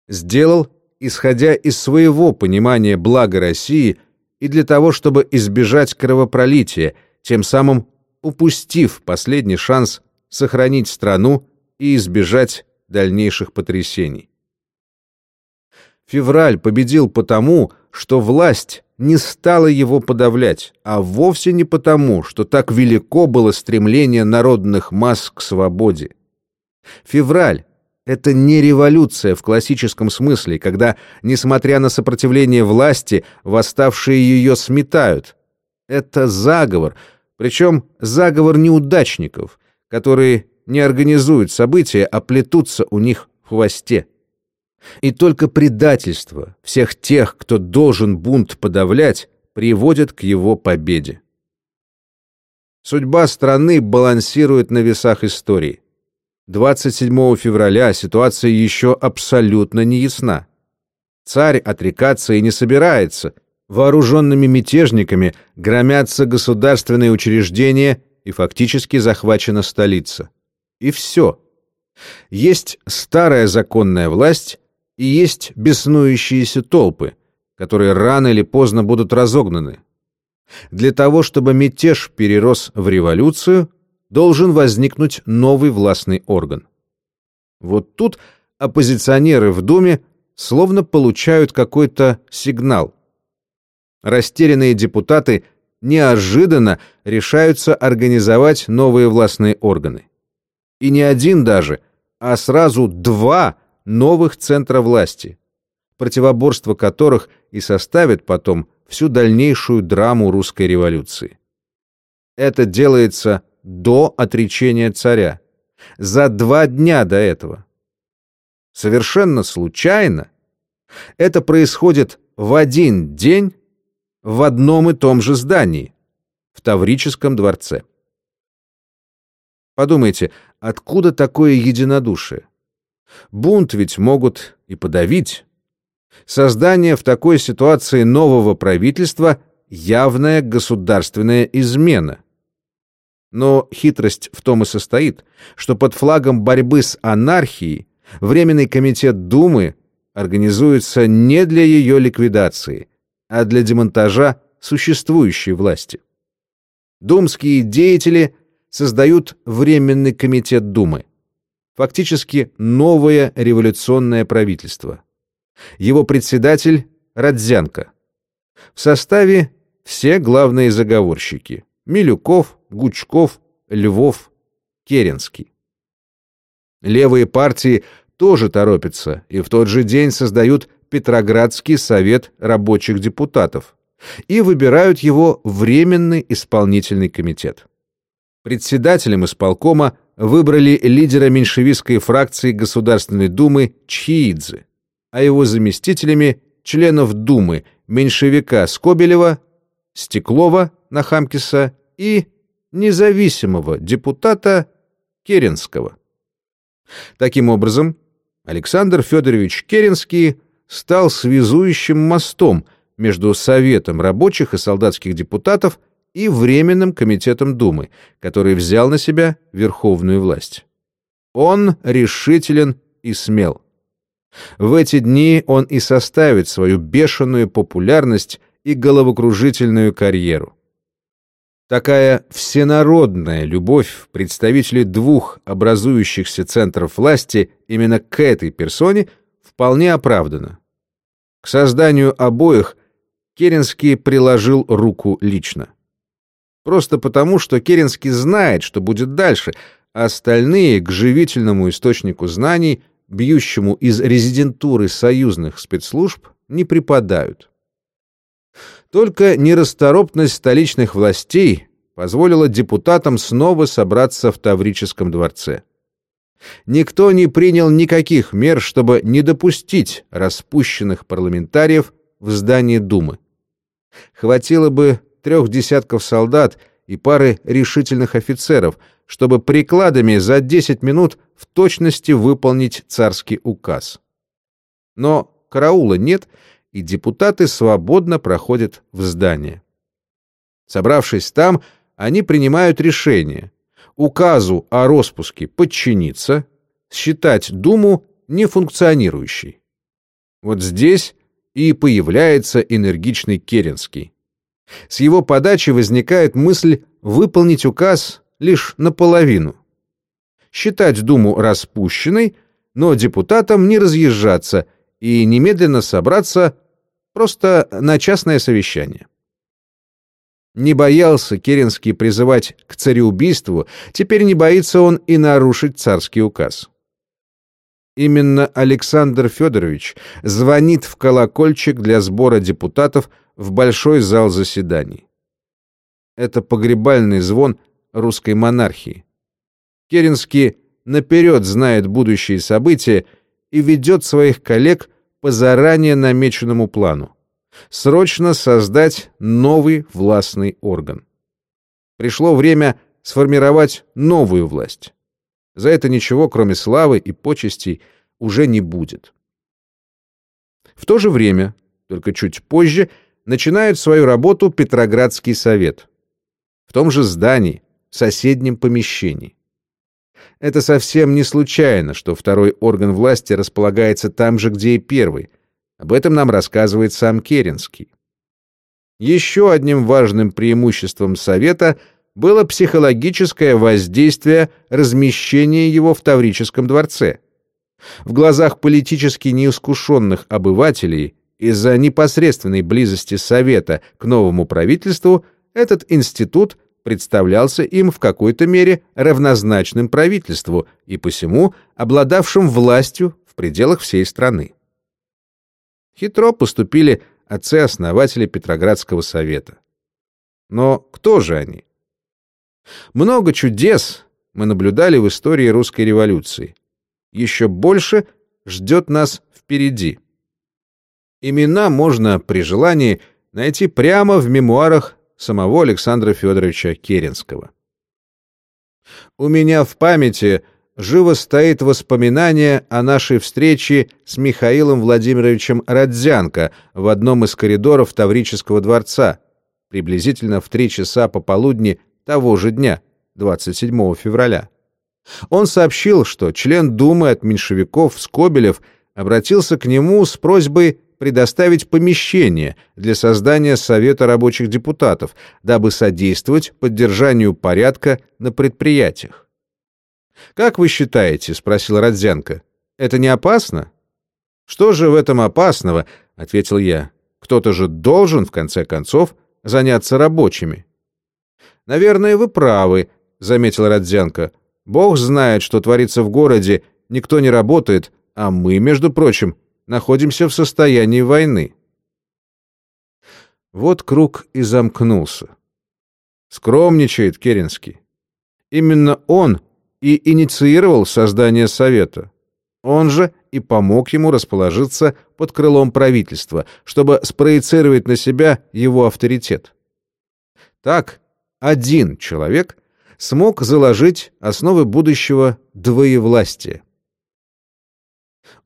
Сделал, исходя из своего понимания блага России и для того, чтобы избежать кровопролития, тем самым упустив последний шанс сохранить страну и избежать дальнейших потрясений. Февраль победил потому, что власть не стала его подавлять, а вовсе не потому, что так велико было стремление народных масс к свободе. Февраль — это не революция в классическом смысле, когда, несмотря на сопротивление власти, восставшие ее сметают. Это заговор, причем заговор неудачников, которые не организуют события, а плетутся у них в хвосте. И только предательство всех тех, кто должен бунт подавлять, приводит к его победе. Судьба страны балансирует на весах истории. 27 февраля ситуация еще абсолютно не ясна. Царь отрекаться и не собирается. Вооруженными мятежниками громятся государственные учреждения и фактически захвачена столица. И все. Есть старая законная власть, и есть беснующиеся толпы, которые рано или поздно будут разогнаны. Для того, чтобы мятеж перерос в революцию, должен возникнуть новый властный орган. Вот тут оппозиционеры в Думе словно получают какой-то сигнал. Растерянные депутаты неожиданно решаются организовать новые властные органы. И не один даже, а сразу два новых центра власти, противоборство которых и составит потом всю дальнейшую драму русской революции. Это делается до отречения царя, за два дня до этого. Совершенно случайно это происходит в один день в одном и том же здании, в Таврическом дворце. Подумайте, откуда такое единодушие? Бунт ведь могут и подавить. Создание в такой ситуации нового правительства — явная государственная измена. Но хитрость в том и состоит, что под флагом борьбы с анархией Временный комитет Думы организуется не для ее ликвидации, а для демонтажа существующей власти. Думские деятели создают Временный комитет Думы. фактически новое революционное правительство. Его председатель – Родзянко. В составе все главные заговорщики – Милюков, Гучков, Львов, Керенский. Левые партии тоже торопятся и в тот же день создают Петроградский совет рабочих депутатов и выбирают его Временный исполнительный комитет. Председателем исполкома выбрали лидера меньшевистской фракции Государственной Думы Чхиидзе, а его заместителями членов Думы меньшевика Скобелева, Стеклова Нахамкиса и независимого депутата Керенского. Таким образом, Александр Федорович Керенский стал связующим мостом между Советом рабочих и солдатских депутатов и Временным комитетом Думы, который взял на себя верховную власть. Он решителен и смел. В эти дни он и составит свою бешеную популярность и головокружительную карьеру. Такая всенародная любовь представителей двух образующихся центров власти именно к этой персоне вполне оправдана. К созданию обоих Керенский приложил руку лично. Просто потому, что Керенский знает, что будет дальше, а остальные к живительному источнику знаний, бьющему из резидентуры союзных спецслужб, не припадают. Только нерасторопность столичных властей позволила депутатам снова собраться в Таврическом дворце. Никто не принял никаких мер, чтобы не допустить распущенных парламентариев в здании Думы. Хватило бы трех десятков солдат и пары решительных офицеров, чтобы прикладами за 10 минут в точности выполнить царский указ. Но караула нет, и депутаты свободно проходят в здание. Собравшись там, они принимают решение указу о распуске подчиниться, считать Думу нефункционирующей. Вот здесь и появляется энергичный Керенский. С его подачи возникает мысль выполнить указ лишь наполовину. Считать Думу распущенной, но депутатам не разъезжаться и немедленно собраться Просто на частное совещание. Не боялся Керенский призывать к цареубийству, теперь не боится он и нарушить царский указ. Именно Александр Федорович звонит в колокольчик для сбора депутатов в большой зал заседаний. Это погребальный звон русской монархии. Керенский наперед знает будущие события и ведет своих коллег по заранее намеченному плану. Срочно создать новый властный орган. Пришло время сформировать новую власть. За это ничего, кроме славы и почестей, уже не будет. В то же время, только чуть позже, начинает свою работу Петроградский совет. В том же здании, в соседнем помещении. Это совсем не случайно, что второй орган власти располагается там же, где и первый. Об этом нам рассказывает сам Керенский. Еще одним важным преимуществом Совета было психологическое воздействие размещения его в Таврическом дворце. В глазах политически неискушенных обывателей из-за непосредственной близости Совета к новому правительству этот институт представлялся им в какой-то мере равнозначным правительству и посему обладавшим властью в пределах всей страны. Хитро поступили отцы-основатели Петроградского совета. Но кто же они? Много чудес мы наблюдали в истории русской революции. Еще больше ждет нас впереди. Имена можно при желании найти прямо в мемуарах самого Александра Федоровича Керенского. У меня в памяти живо стоит воспоминание о нашей встрече с Михаилом Владимировичем Родзянко в одном из коридоров Таврического дворца, приблизительно в три часа пополудни того же дня, 27 февраля. Он сообщил, что член Думы от меньшевиков Скобелев обратился к нему с просьбой предоставить помещение для создания Совета рабочих депутатов, дабы содействовать поддержанию порядка на предприятиях. «Как вы считаете?» — спросил Родзянко. «Это не опасно?» «Что же в этом опасного?» — ответил я. «Кто-то же должен, в конце концов, заняться рабочими». «Наверное, вы правы», — заметил Родзянко. «Бог знает, что творится в городе, никто не работает, а мы, между прочим, находимся в состоянии войны». Вот круг и замкнулся. Скромничает Керенский. Именно он и инициировал создание Совета. Он же и помог ему расположиться под крылом правительства, чтобы спроецировать на себя его авторитет. Так, один человек смог заложить основы будущего двоевластия.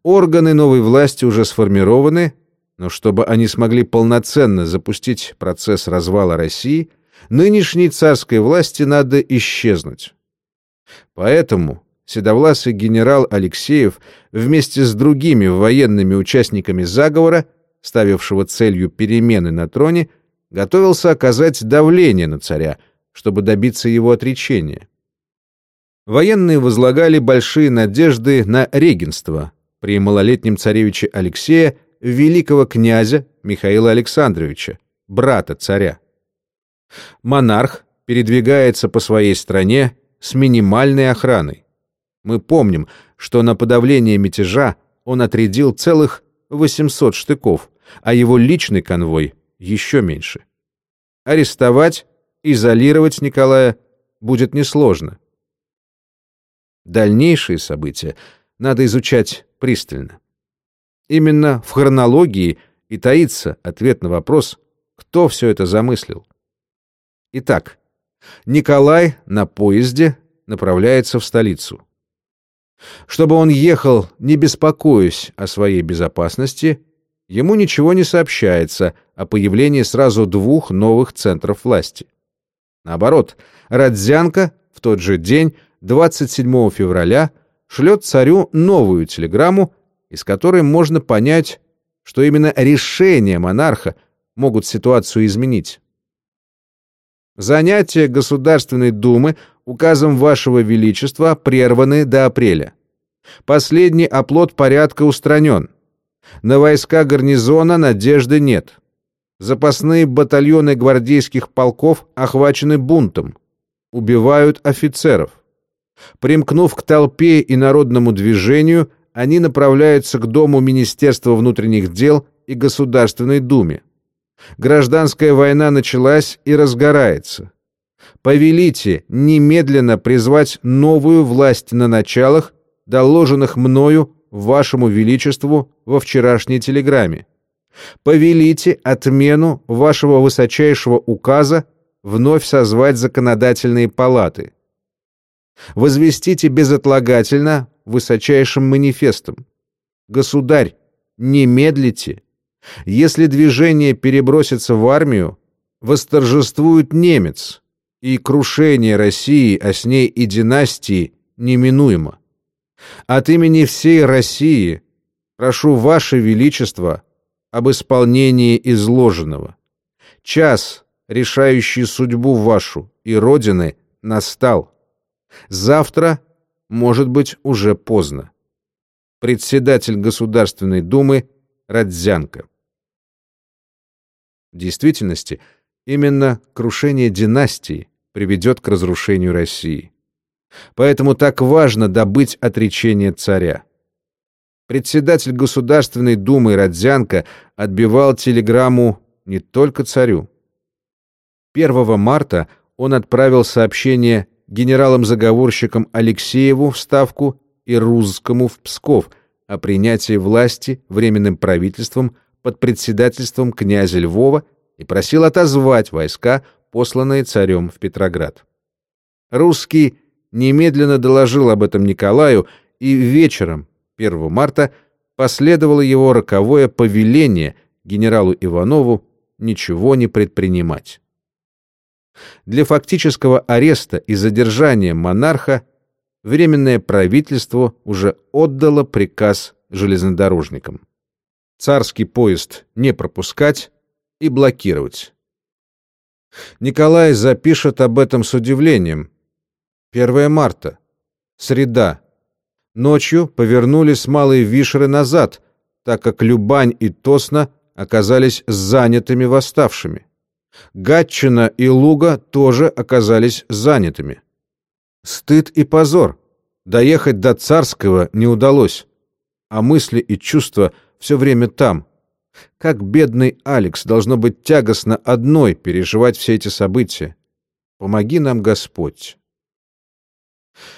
Органы новой власти уже сформированы, но чтобы они смогли полноценно запустить процесс развала России, нынешней царской власти надо исчезнуть. Поэтому седовласый генерал Алексеев вместе с другими военными участниками заговора, ставившего целью перемены на троне, готовился оказать давление на царя, чтобы добиться его отречения. Военные возлагали большие надежды на регенство при малолетнем царевиче Алексея великого князя Михаила Александровича, брата царя. Монарх передвигается по своей стране с минимальной охраной. Мы помним, что на подавление мятежа он отрядил целых 800 штыков, а его личный конвой еще меньше. Арестовать, изолировать Николая будет несложно. Дальнейшие события надо изучать пристально. Именно в хронологии и таится ответ на вопрос, кто все это замыслил. Итак, Николай на поезде направляется в столицу. Чтобы он ехал, не беспокоясь о своей безопасности, ему ничего не сообщается о появлении сразу двух новых центров власти. Наоборот, Родзянко в тот же день, 27 февраля, шлет царю новую телеграмму, из которой можно понять, что именно решения монарха могут ситуацию изменить. Занятия Государственной Думы указом Вашего Величества прерваны до апреля. Последний оплот порядка устранен. На войска гарнизона надежды нет. Запасные батальоны гвардейских полков охвачены бунтом. Убивают офицеров. Примкнув к толпе и народному движению, они направляются к Дому Министерства внутренних дел и Государственной Думе. Гражданская война началась и разгорается. Повелите немедленно призвать новую власть на началах, доложенных мною вашему величеству во вчерашней телеграмме. Повелите отмену вашего высочайшего указа вновь созвать законодательные палаты. Возвестите безотлагательно высочайшим манифестом. Государь, не медлите если движение перебросится в армию, восторжествует немец, и крушение России, а с ней и династии, неминуемо. От имени всей России прошу Ваше Величество об исполнении изложенного. Час, решающий судьбу вашу и Родины, настал. Завтра, может быть, уже поздно. Председатель Государственной Думы Родзянко. В действительности, именно крушение династии приведет к разрушению России. Поэтому так важно добыть отречение царя. Председатель Государственной Думы Родзянко отбивал телеграмму не только царю. 1 марта он отправил сообщение генералам-заговорщикам Алексееву в Ставку и Рузскому в Псков о принятии власти Временным правительством под председательством князя Львова и просил отозвать войска, посланные царем в Петроград. Русский немедленно доложил об этом Николаю, и вечером 1 марта последовало его роковое повеление генералу Иванову ничего не предпринимать. Для фактического ареста и задержания монарха Временное правительство уже отдало приказ железнодорожникам царский поезд не пропускать и блокировать. Николай запишет об этом с удивлением. 1 марта. Среда. Ночью повернули с Малой Вишеры назад, так как Любань и Тосна оказались занятыми восставшими. Гатчина и Луга тоже оказались занятыми. Стыд и позор. Доехать до Царского не удалось, а мысли и чувства все время там. Как бедный Алекс должно быть тягостно одной переживать все эти события. Помоги нам, Господь.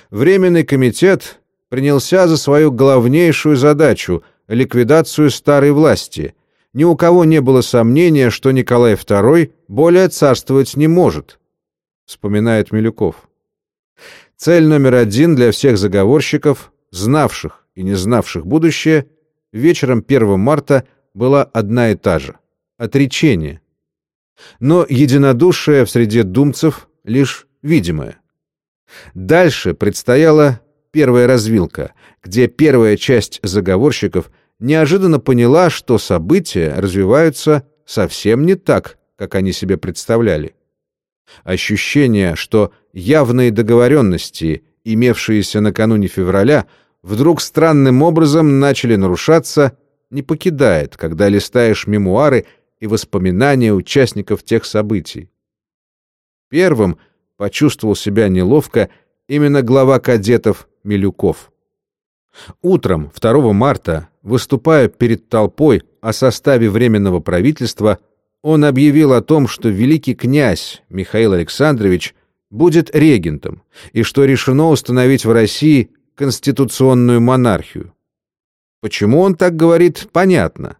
Временный комитет принялся за свою главнейшую задачу — ликвидацию старой власти. Ни у кого не было сомнения, что Николай II более царствовать не может, вспоминает Милюков. Цель номер один для всех заговорщиков, знавших и не знавших будущее, вечером 1 марта была одна и та же — отречение. Но единодушие в среде думцев лишь видимое. Дальше предстояла первая развилка, где первая часть заговорщиков неожиданно поняла, что события развиваются совсем не так, как они себе представляли. Ощущение, что явные договоренности, имевшиеся накануне февраля, вдруг странным образом начали нарушаться, не покидает, когда листаешь мемуары и воспоминания участников тех событий. Первым почувствовал себя неловко именно глава кадетов Милюков. Утром 2 марта, выступая перед толпой о составе Временного правительства, он объявил о том, что великий князь Михаил Александрович будет регентом и что решено установить в России конституционную монархию. Почему он так говорит, понятно.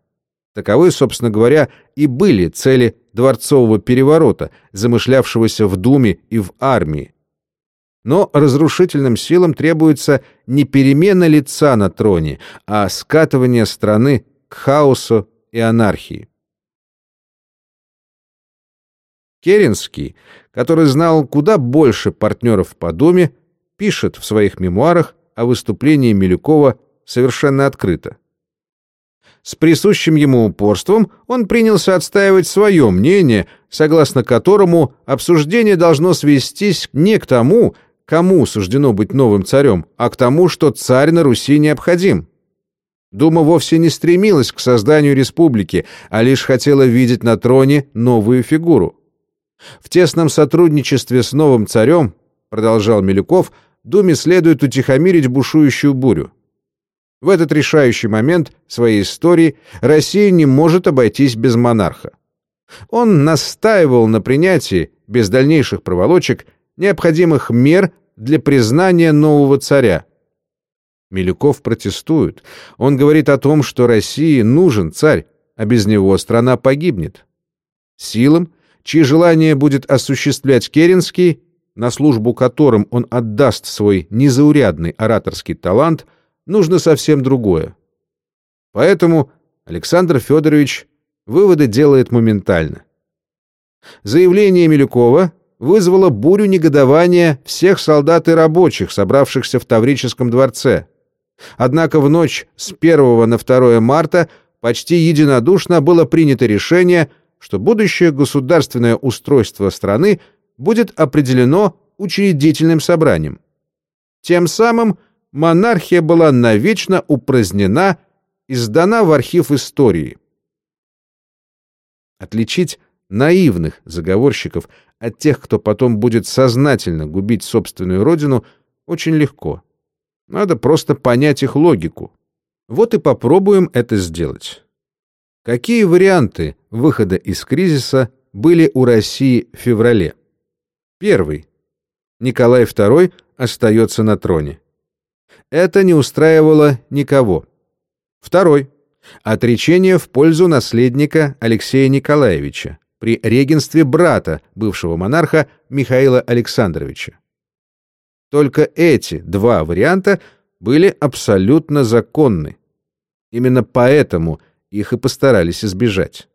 Таковы, собственно говоря, и были цели дворцового переворота, замышлявшегося в Думе и в армии. Но разрушительным силам требуется не перемена лица на троне, а скатывание страны к хаосу и анархии. Керенский, который знал куда больше партнеров по Думе, пишет в своих мемуарах о выступлении Милюкова совершенно открыто. С присущим ему упорством он принялся отстаивать свое мнение, согласно которому обсуждение должно свестись не к тому, кому суждено быть новым царем, а к тому, что царь на Руси необходим. Дума вовсе не стремилась к созданию республики, а лишь хотела видеть на троне новую фигуру. В тесном сотрудничестве с новым царем, продолжал Милюков, Думе следует утихомирить бушующую бурю. В этот решающий момент своей истории Россия не может обойтись без монарха. Он настаивал на принятии, без дальнейших проволочек, необходимых мер для признания нового царя. Милюков протестует. Он говорит о том, что России нужен царь, а без него страна погибнет. Силам, чьи желание будет осуществлять Керенский, на службу которым он отдаст свой незаурядный ораторский талант, нужно совсем другое. Поэтому Александр Федорович выводы делает моментально. Заявление Милюкова вызвало бурю негодования всех солдат и рабочих, собравшихся в Таврическом дворце. Однако в ночь с 1 на 2 марта почти единодушно было принято решение – что будущее государственное устройство страны будет определено учредительным собранием. Тем самым монархия была навечно упразднена и сдана в архив истории. Отличить наивных заговорщиков от тех, кто потом будет сознательно губить собственную родину, очень легко. Надо просто понять их логику. Вот и попробуем это сделать. Какие варианты выхода из кризиса были у России в феврале? Первый. Николай II остается на троне. Это не устраивало никого. Второй. Отречение в пользу наследника Алексея Николаевича при регенстве брата бывшего монарха Михаила Александровича. Только эти два варианта были абсолютно законны. Именно поэтому – их и постарались избежать.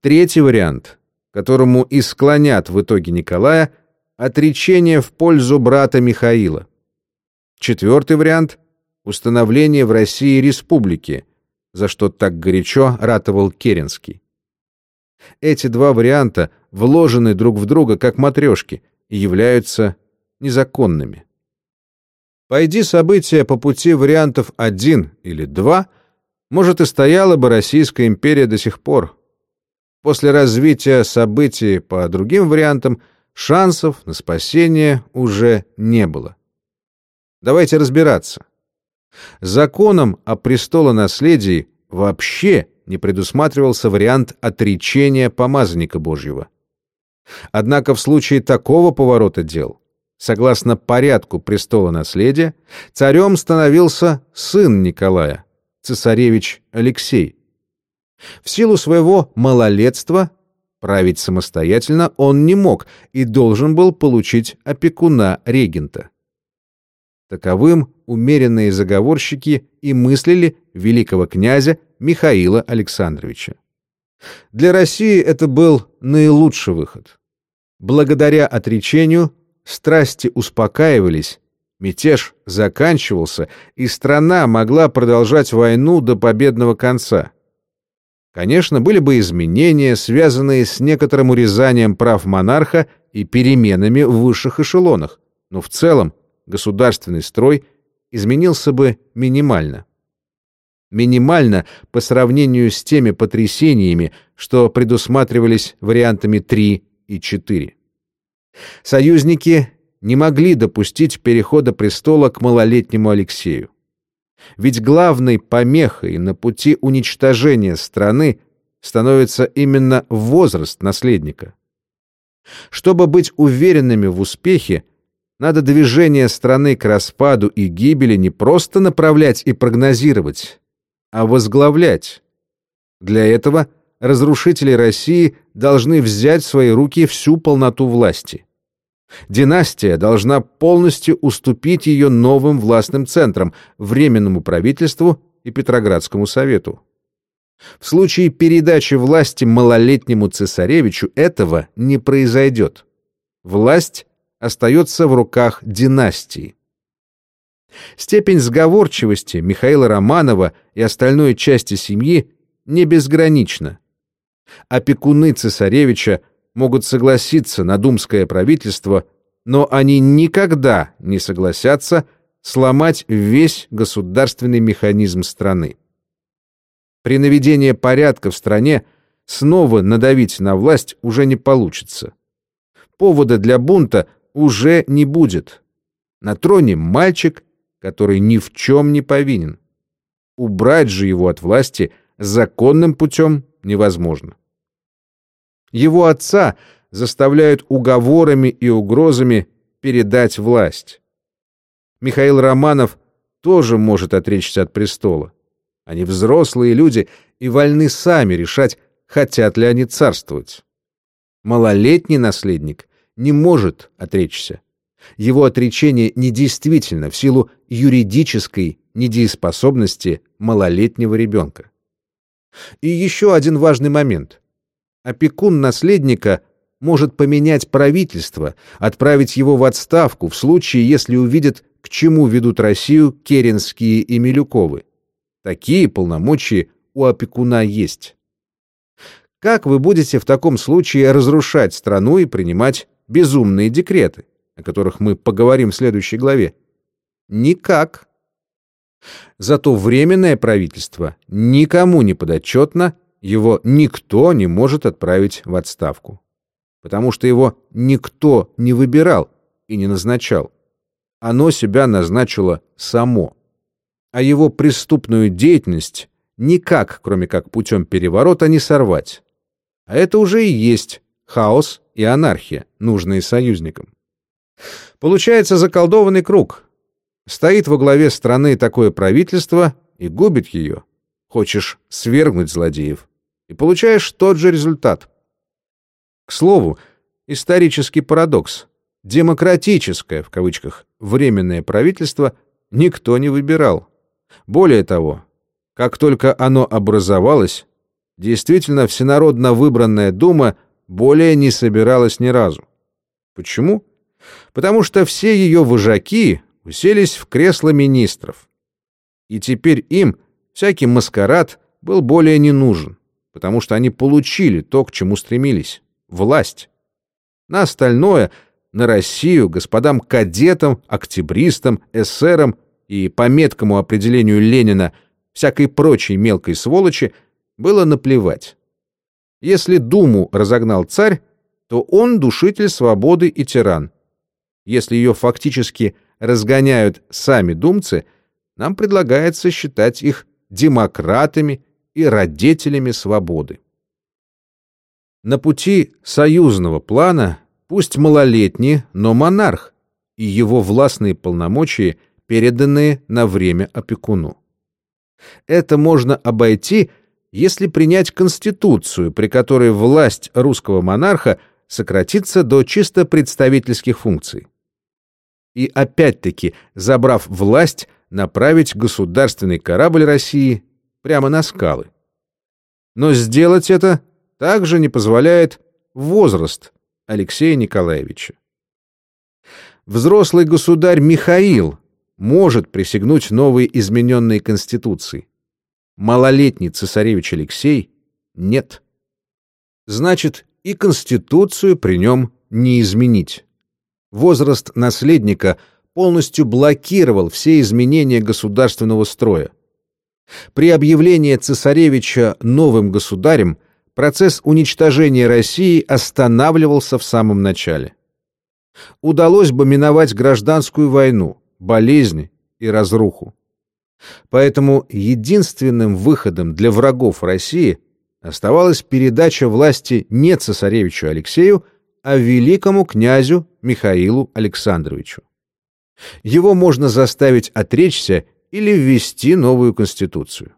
Третий вариант, которому и склонят в итоге Николая, отречение в пользу брата Михаила. Четвертый вариант — установление в России республики, за что так горячо ратовал Керенский. Эти два варианта вложены друг в друга как матрешки и являются незаконными. Пойди события по пути вариантов один или два, может, и стояла бы Российская империя до сих пор. После развития событий по другим вариантам шансов на спасение уже не было. Давайте разбираться. Законом о престолонаследии вообще не предусматривался вариант отречения помазанника Божьего. Однако в случае такого поворота дел, согласно порядку престола наследия, царем становился сын Николая, цесаревич Алексей. В силу своего малолетства править самостоятельно он не мог и должен был получить опекуна-регента. Таковым умеренные заговорщики и мыслили великого князя Михаила Александровича. Для России это был наилучший выход. Благодаря отречению страсти успокаивались, мятеж заканчивался, и страна могла продолжать войну до победного конца. Конечно, были бы изменения, связанные с некоторым урезанием прав монарха и переменами в высших эшелонах, но в целом государственный строй изменился бы минимально. Минимально по сравнению с теми потрясениями, что предусматривались вариантами 3 и 4. Союзники не могли допустить перехода престола к малолетнему Алексею. Ведь главной помехой на пути уничтожения страны становится именно возраст наследника. Чтобы быть уверенными в успехе, надо движение страны к распаду и гибели не просто направлять и прогнозировать, а возглавлять. Для этого разрушители России должны взять в свои руки всю полноту власти. Династия должна полностью уступить ее новым властным центрам, Временному правительству и Петроградскому совету. В случае передачи власти малолетнему цесаревичу этого не произойдет. Власть остается в руках династии. Степень сговорчивости Михаила Романова и остальной части семьи не безгранична. Опекуны цесаревича могут согласиться на думское правительство, но они никогда не согласятся сломать весь государственный механизм страны. При наведении порядка в стране снова надавить на власть уже не получится. Повода для бунта уже не будет. На троне мальчик, который ни в чем не повинен. Убрать же его от власти законным путем невозможно. Его отца заставляют уговорами и угрозами передать власть. Михаил Романов тоже может отречься от престола. Они взрослые люди и вольны сами решать, хотят ли они царствовать. Малолетний наследник не может отречься. Его отречение недействительно в силу юридической недееспособности малолетнего ребенка. И еще один важный момент. Опекун наследника может поменять правительство, отправить его в отставку в случае, если увидит, к чему ведут Россию Керенские и Милюковы. Такие полномочия у опекуна есть. Как вы будете в таком случае разрушать страну и принимать безумные декреты, о которых мы поговорим в следующей главе? Никак. Зато Временное правительство никому не подотчетно, его никто не может отправить в отставку. Потому что его никто не выбирал и не назначал. Оно себя назначило само. А его преступную деятельность никак, кроме как путем переворота, не сорвать. А это уже и есть хаос и анархия, нужные союзникам. Получается заколдованный круг. Стоит во главе страны такое правительство и губит ее. Хочешь свергнуть злодеев, и получаешь тот же результат. К слову, исторический парадокс. Демократическое, в кавычках, временное правительство никто не выбирал. Более того, как только оно образовалось, действительно всенародно выбранная Дума более не собиралась ни разу. Почему? Потому что все ее вожаки уселись в кресло министров. И теперь им всякий маскарад был более не нужен, потому что они получили то, к чему стремились — власть. На остальное на Россию господам кадетам, октябристам, эсерам и по меткому определению Ленина всякой прочей мелкой сволочи было наплевать. Если Думу разогнал царь, то он душитель свободы и тиран. Если ее фактически разгоняют сами думцы, нам предлагается считать их демократами и родителями свободы. На пути союзного плана пусть малолетний, но монарх, и его властные полномочия, переданные на время опекуну. Это можно обойти, если принять конституцию, при которой власть русского монарха сократится до чисто представительских функций. И опять-таки, забрав власть, направить государственный корабль России прямо на скалы. Но сделать это также не позволяет возраст Алексея Николаевича. Взрослый государь Михаил может присягнуть новой измененной конституции. Малолетний цесаревич Алексей — нет. Значит, и конституцию при нем не изменить. Возраст наследника полностью блокировал все изменения государственного строя. При объявлении цесаревича новым государем процесс уничтожения России останавливался в самом начале. Удалось бы миновать гражданскую войну, болезни и разруху. Поэтому единственным выходом для врагов России оставалась передача власти не цесаревичу Алексею, а великому князю Михаилу Александровичу. Его можно заставить отречься или ввести новую конституцию.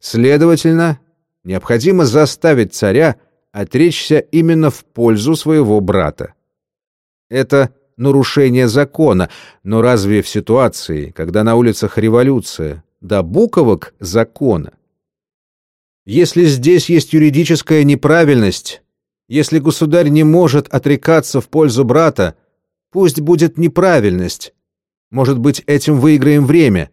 Следовательно, необходимо заставить царя отречься именно в пользу своего брата. Это нарушение закона, но разве в ситуации, когда на улицах революция, до буковок закона? Если здесь есть юридическая неправильность, если государь не может отрекаться в пользу брата, пусть будет неправильность. Может быть, этим выиграем время.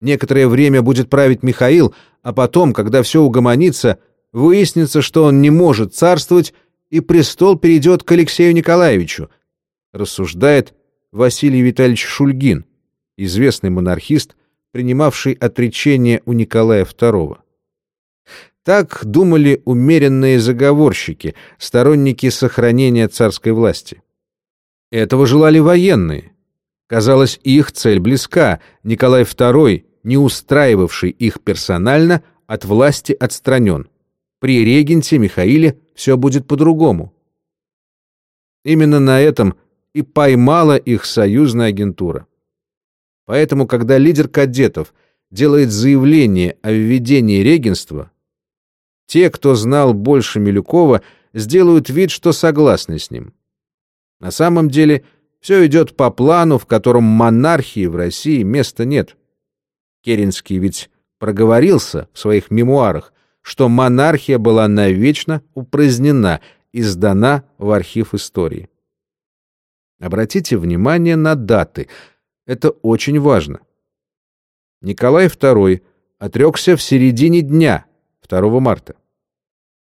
Некоторое время будет править Михаил, а потом, когда все угомонится, выяснится, что он не может царствовать, и престол перейдет к Алексею Николаевичу, рассуждает Василий Витальевич Шульгин, известный монархист, принимавший отречение у Николая II. Так думали умеренные заговорщики, сторонники сохранения царской власти. Этого желали военные. Казалось, их цель близка. Николай II, не устраивавший их персонально, от власти отстранен. При регенте Михаиле все будет по-другому. Именно на этом и поймала их союзная агентура. Поэтому, когда лидер кадетов делает заявление о введении регенства, те, кто знал больше Милюкова, сделают вид, что согласны с ним. На самом деле все идет по плану, в котором монархии в России места нет. Керенский ведь проговорился в своих мемуарах, что монархия была навечно упразднена и сдана в архив истории. Обратите внимание на даты. Это очень важно. Николай II отрекся в середине дня, 2 марта.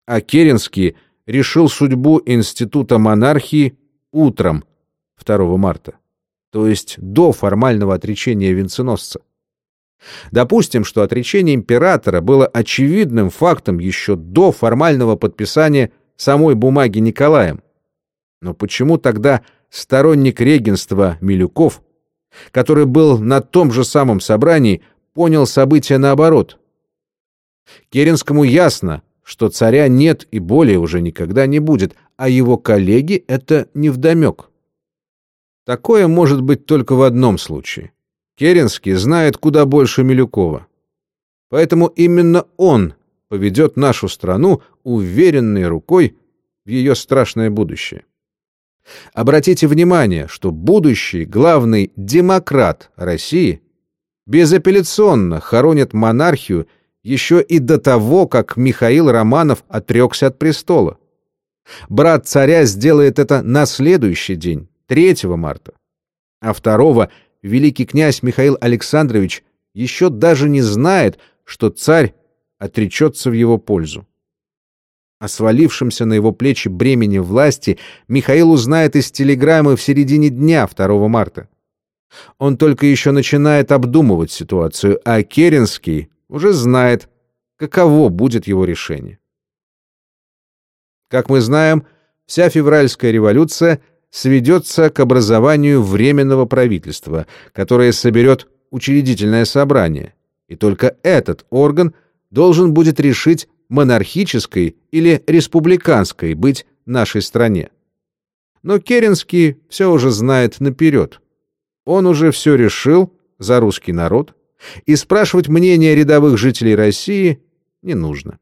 А Керенский решил судьбу Института монархии утром 2 марта, то есть до формального отречения венценосца. Допустим, что отречение императора было очевидным фактом еще до формального подписания самой бумаги Николаем. Но почему тогда сторонник регенства Милюков, который был на том же самом собрании, понял события наоборот? Керенскому ясно, что царя нет и более уже никогда не будет, а его коллеги это невдомек. Такое может быть только в одном случае. Керенский знает куда больше Милюкова. Поэтому именно он поведет нашу страну уверенной рукой в ее страшное будущее. Обратите внимание, что будущий главный демократ России безапелляционно хоронит монархию еще и до того, как Михаил Романов отрекся от престола. Брат царя сделает это на следующий день, 3 марта. А второго великий князь Михаил Александрович еще даже не знает, что царь отречется в его пользу. О свалившемся на его плечи бремени власти Михаил узнает из телеграммы в середине дня 2 марта. Он только еще начинает обдумывать ситуацию, а Керенский уже знает, каково будет его решение. Как мы знаем, вся февральская революция сведется к образованию Временного правительства, которое соберет учредительное собрание, и только этот орган должен будет решить, монархической или республиканской быть нашей стране. Но Керенский все уже знает наперед. Он уже все решил за русский народ, и спрашивать мнение рядовых жителей России не нужно.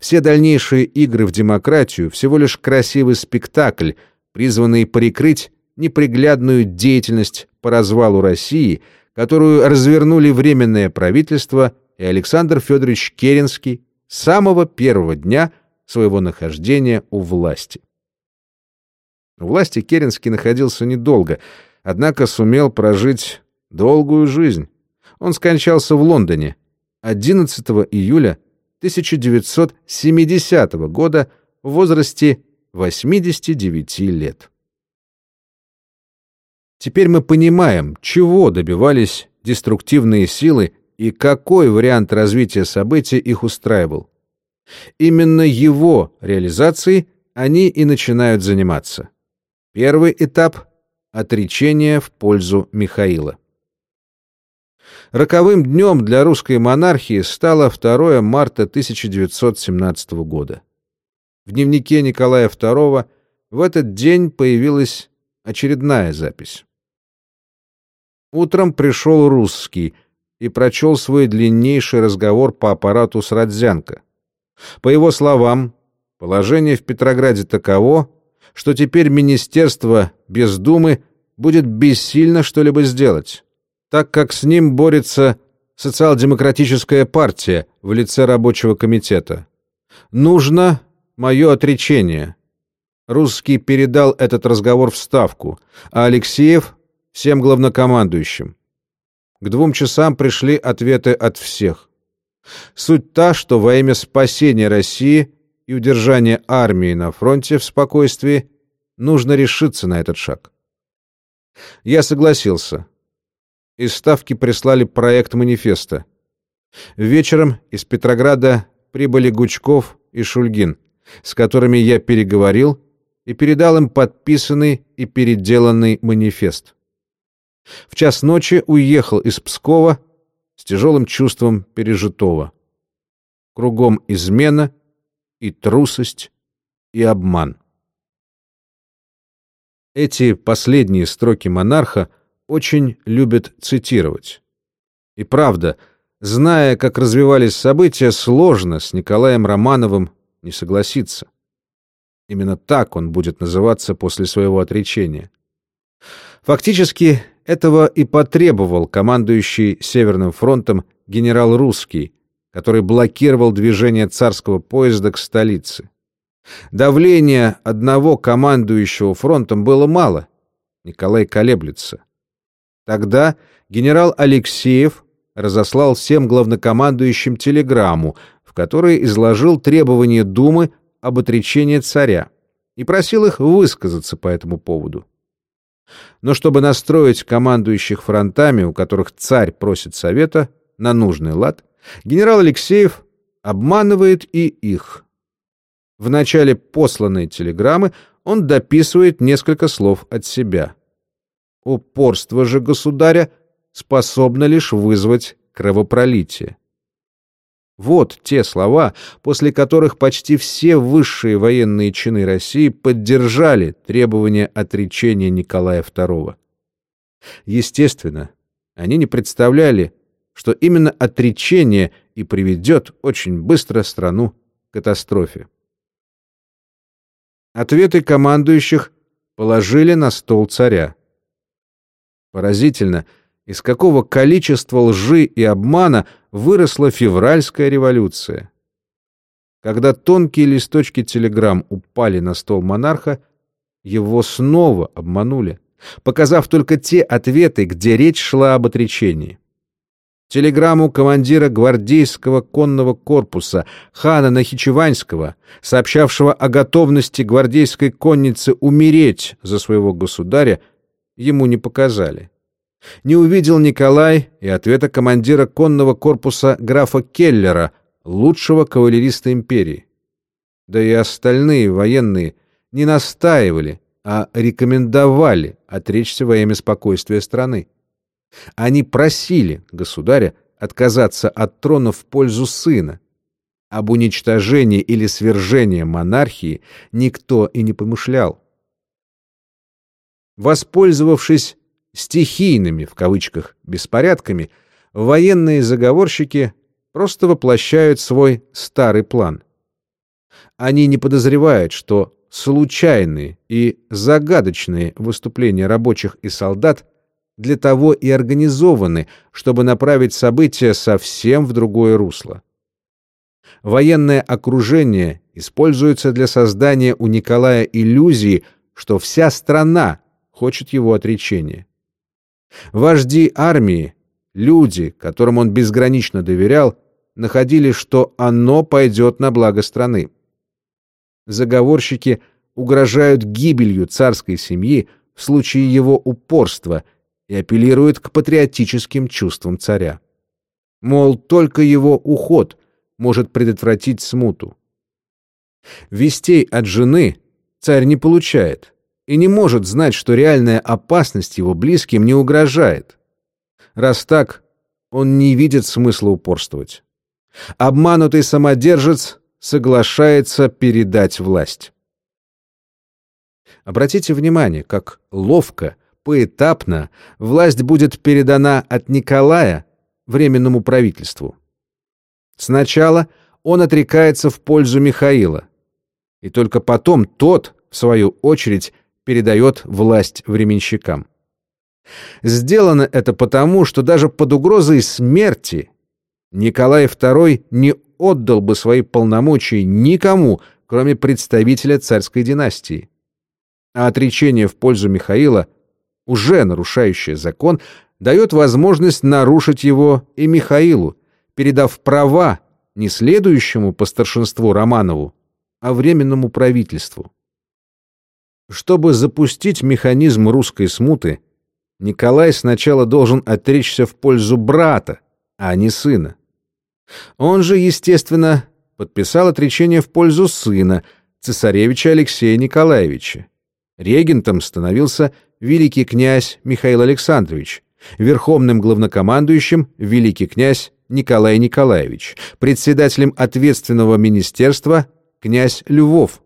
Все дальнейшие игры в демократию всего лишь красивый спектакль, призванный прикрыть неприглядную деятельность по развалу России, которую развернули Временное правительство и Александр Федорович Керенский с самого первого дня своего нахождения у власти. У власти Керенский находился недолго, однако сумел прожить долгую жизнь. Он скончался в Лондоне 11 июля 1970 года в возрасте 89 лет. Теперь мы понимаем, чего добивались деструктивные силы и какой вариант развития событий их устраивал. Именно его реализацией они и начинают заниматься. Первый этап — отречение в пользу Михаила. Роковым днем для русской монархии стало 2 марта 1917 года. В дневнике Николая II в этот день появилась очередная запись. Утром пришел русский и прочел свой длиннейший разговор по аппарату с Родзянко. По его словам, положение в Петрограде таково, что теперь министерство без Думы будет бессильно что-либо сделать так как с ним борется социал-демократическая партия в лице рабочего комитета. Нужно мое отречение. Русский передал этот разговор в Ставку, а Алексеев — всем главнокомандующим. К двум часам пришли ответы от всех. Суть та, что во имя спасения России и удержания армии на фронте в спокойствии нужно решиться на этот шаг. Я согласился из Ставки прислали проект манифеста. Вечером из Петрограда прибыли Гучков и Шульгин, с которыми я переговорил и передал им подписанный и переделанный манифест. В час ночи уехал из Пскова с тяжелым чувством пережитого. Кругом измена и трусость и обман. Эти последние строки монарха очень любят цитировать. И правда, зная, как развивались события, сложно с Николаем Романовым не согласиться. Именно так он будет называться после своего отречения. Фактически, этого и потребовал командующий Северным фронтом генерал Русский, который блокировал движение царского поезда к столице. Давления одного командующего фронтом было мало. Николай колеблется. Тогда генерал Алексеев разослал всем главнокомандующим телеграмму, в которой изложил требования Думы об отречении царя и просил их высказаться по этому поводу. Но чтобы настроить командующих фронтами, у которых царь просит совета, на нужный лад, генерал Алексеев обманывает и их. В начале посланной телеграммы он дописывает несколько слов от себя. Упорство же государя способно лишь вызвать кровопролитие. Вот те слова, после которых почти все высшие военные чины России поддержали требования отречения Николая II. Естественно, они не представляли, что именно отречение и приведет очень быстро страну к катастрофе. Ответы командующих положили на стол царя. Поразительно, из какого количества лжи и обмана выросла февральская революция. Когда тонкие листочки телеграмм упали на стол монарха, его снова обманули, показав только те ответы, где речь шла об отречении. телеграмму командира гвардейского конного корпуса хана Нахичеванского, сообщавшего о готовности гвардейской конницы умереть за своего государя, ему не показали. Не увидел Николай и ответа командира конного корпуса графа Келлера, лучшего кавалериста империи. Да и остальные военные не настаивали, а рекомендовали отречься во имя спокойствия страны. Они просили государя отказаться от трона в пользу сына. Об уничтожении или свержении монархии никто и не помышлял. Воспользовавшись «стихийными» в кавычках беспорядками, военные заговорщики просто воплощают свой старый план. Они не подозревают, что случайные и загадочные выступления рабочих и солдат для того и организованы, чтобы направить события совсем в другое русло. Военное окружение используется для создания у Николая иллюзии, что вся страна хочет его отречения. Вожди армии, люди, которым он безгранично доверял, находили, что оно пойдет на благо страны. Заговорщики угрожают гибелью царской семьи в случае его упорства – и апеллирует к патриотическим чувствам царя. Мол, только его уход может предотвратить смуту. Вестей от жены царь не получает и не может знать, что реальная опасность его близким не угрожает. Раз так, он не видит смысла упорствовать. Обманутый самодержец соглашается передать власть. Обратите внимание, как ловко – поэтапно власть будет передана от Николая Временному правительству. Сначала он отрекается в пользу Михаила, и только потом тот, в свою очередь, передает власть временщикам. Сделано это потому, что даже под угрозой смерти Николай II не отдал бы свои полномочия никому, кроме представителя царской династии. А отречение в пользу Михаила уже нарушающее закон, дает возможность нарушить его и Михаилу, передав права не следующему по старшинству Романову, а временному правительству. Чтобы запустить механизм русской смуты, Николай сначала должен отречься в пользу брата, а не сына. Он же, естественно, подписал отречение в пользу сына, цесаревича Алексея Николаевича. Регентом становился великий князь Михаил Александрович, верховным главнокомандующим великий князь Николай Николаевич, председателем ответственного министерства князь Львов,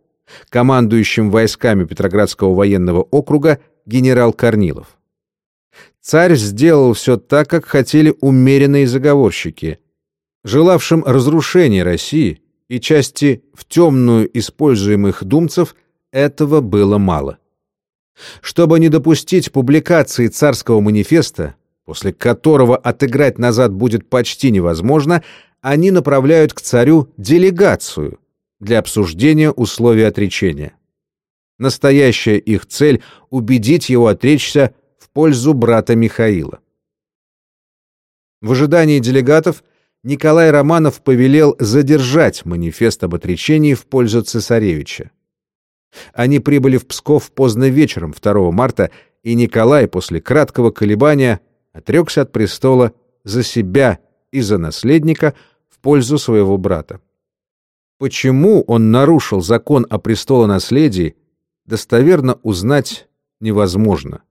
командующим войсками Петроградского военного округа генерал Корнилов. Царь сделал все так, как хотели умеренные заговорщики, желавшим разрушения России и части в темную используемых думцев этого было мало. Чтобы не допустить публикации царского манифеста, после которого отыграть назад будет почти невозможно, они направляют к царю делегацию для обсуждения условий отречения. Настоящая их цель — убедить его отречься в пользу брата Михаила. В ожидании делегатов Николай Романов повелел задержать манифест об отречении в пользу цесаревича. Они прибыли в Псков поздно вечером 2 марта, и Николай после краткого колебания отрекся от престола за себя и за наследника в пользу своего брата. Почему он нарушил закон о престолонаследии, достоверно узнать невозможно.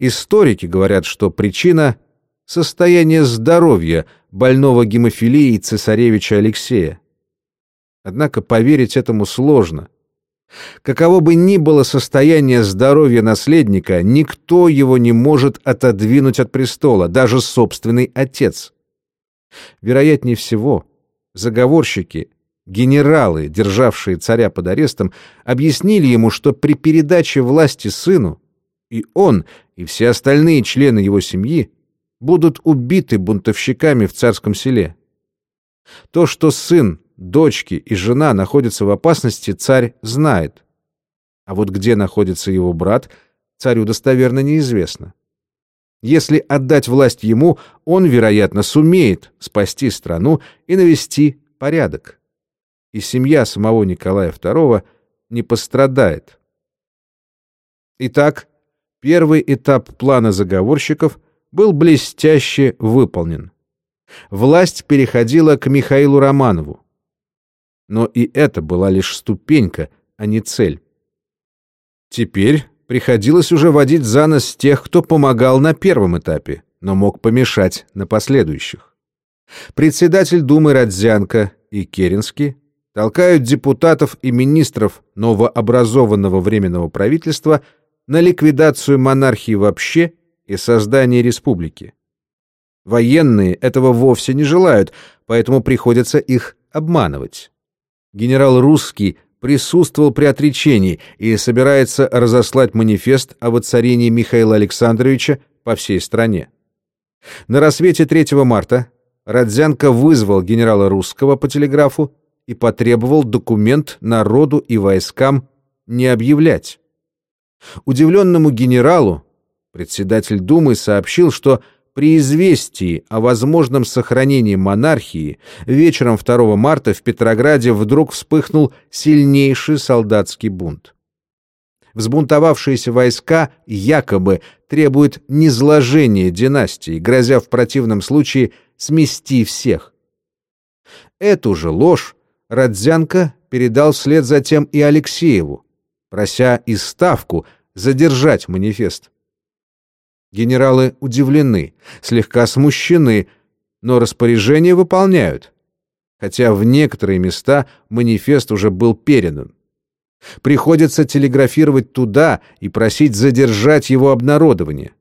Историки говорят, что причина — состояние здоровья больного гемофилией цесаревича Алексея. Однако поверить этому сложно — Каково бы ни было состояние здоровья наследника, никто его не может отодвинуть от престола, даже собственный отец. Вероятнее всего, заговорщики, генералы, державшие царя под арестом, объяснили ему, что при передаче власти сыну и он, и все остальные члены его семьи будут убиты бунтовщиками в царском селе. То, что сын дочки и жена находятся в опасности, царь знает. А вот где находится его брат, царю достоверно неизвестно. Если отдать власть ему, он, вероятно, сумеет спасти страну и навести порядок. И семья самого Николая II не пострадает. Итак, первый этап плана заговорщиков был блестяще выполнен. Власть переходила к Михаилу Романову. Но и это была лишь ступенька, а не цель. Теперь приходилось уже водить за нос тех, кто помогал на первом этапе, но мог помешать на последующих. Председатель Думы Родзянко и Керенский толкают депутатов и министров новообразованного Временного правительства на ликвидацию монархии вообще и создание республики. Военные этого вовсе не желают, поэтому приходится их обманывать. Генерал Русский присутствовал при отречении и собирается разослать манифест о воцарении Михаила Александровича по всей стране. На рассвете 3 марта Родзянко вызвал генерала Русского по телеграфу и потребовал документ народу и войскам не объявлять. Удивленному генералу председатель Думы сообщил, что при известии о возможном сохранении монархии вечером 2 марта в Петрограде вдруг вспыхнул сильнейший солдатский бунт. Взбунтовавшиеся войска якобы требуют низложения династии, грозя в противном случае смести всех. Эту же ложь Родзянко передал вслед затем и Алексееву, прося и Ставку задержать манифест. Генералы удивлены, слегка смущены, но распоряжение выполняют, хотя в некоторые места манифест уже был передан. Приходится телеграфировать туда и просить задержать его обнародование.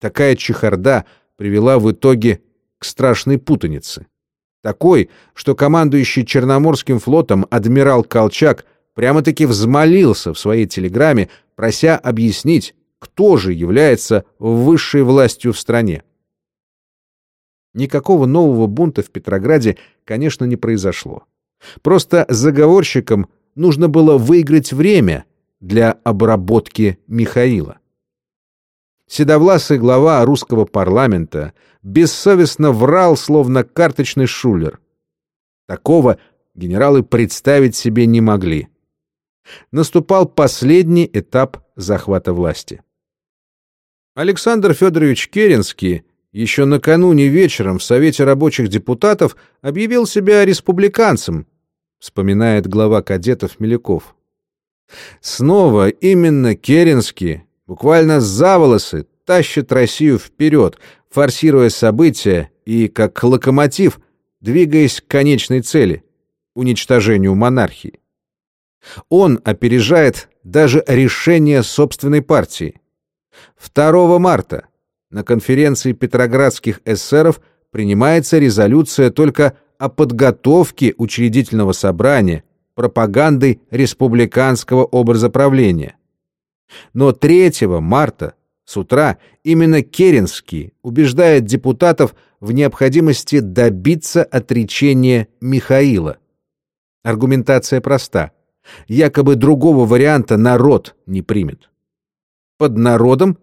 Такая чехарда привела в итоге к страшной путанице. Такой, что командующий Черноморским флотом адмирал Колчак прямо-таки взмолился в своей телеграмме, прося объяснить, кто же является высшей властью в стране. Никакого нового бунта в Петрограде, конечно, не произошло. Просто заговорщикам нужно было выиграть время для обработки Михаила. Седовласый глава русского парламента бессовестно врал, словно карточный шулер. Такого генералы представить себе не могли. Наступал последний этап захвата власти. Александр Федорович Керенский еще накануне вечером в Совете рабочих депутатов объявил себя республиканцем, вспоминает глава кадетов Миляков. Снова именно Керенский буквально за волосы тащит Россию вперед, форсируя события и, как локомотив, двигаясь к конечной цели — уничтожению монархии. Он опережает даже решение собственной партии — 2 марта на конференции петроградских эсеров принимается резолюция только о подготовке учредительного собрания пропагандой республиканского образа правления. Но 3 марта с утра именно Керенский убеждает депутатов в необходимости добиться отречения Михаила. Аргументация проста. Якобы другого варианта народ не примет. Под народом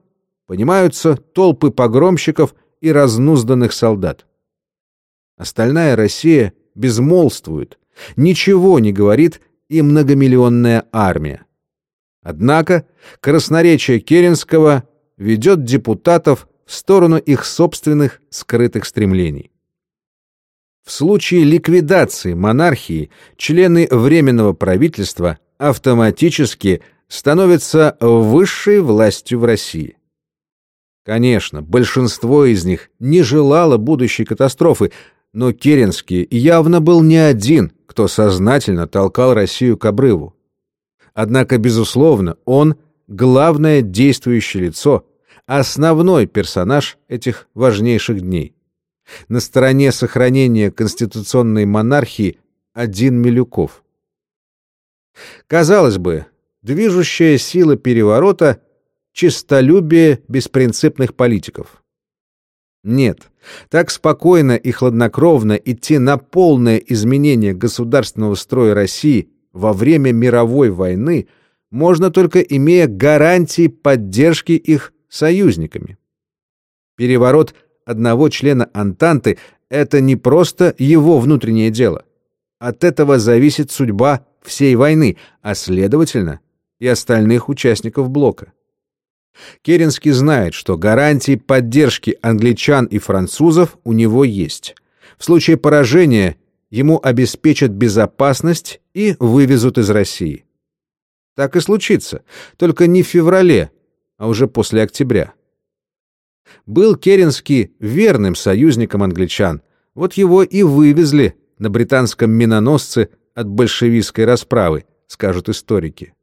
понимаются толпы погромщиков и разнузданных солдат. Остальная Россия безмолвствует, ничего не говорит и многомиллионная армия. Однако красноречие Керенского ведет депутатов в сторону их собственных скрытых стремлений. В случае ликвидации монархии члены Временного правительства автоматически становятся высшей властью в России. Конечно, большинство из них не желало будущей катастрофы, но Керенский явно был не один, кто сознательно толкал Россию к обрыву. Однако, безусловно, он — главное действующее лицо, основной персонаж этих важнейших дней. На стороне сохранения конституционной монархии один Милюков. Казалось бы, движущая сила переворота — честолюбие беспринципных политиков. Нет, так спокойно и хладнокровно идти на полное изменение государственного строя России во время мировой войны можно только имея гарантии поддержки их союзниками. Переворот одного члена Антанты — это не просто его внутреннее дело. От этого зависит судьба всей войны, а, следовательно, и остальных участников блока. Керенский знает, что гарантии поддержки англичан и французов у него есть. В случае поражения ему обеспечат безопасность и вывезут из России. Так и случится, только не в феврале, а уже после октября. Был Керенский верным союзником англичан, вот его и вывезли на британском миноносце от большевистской расправы, скажут историки.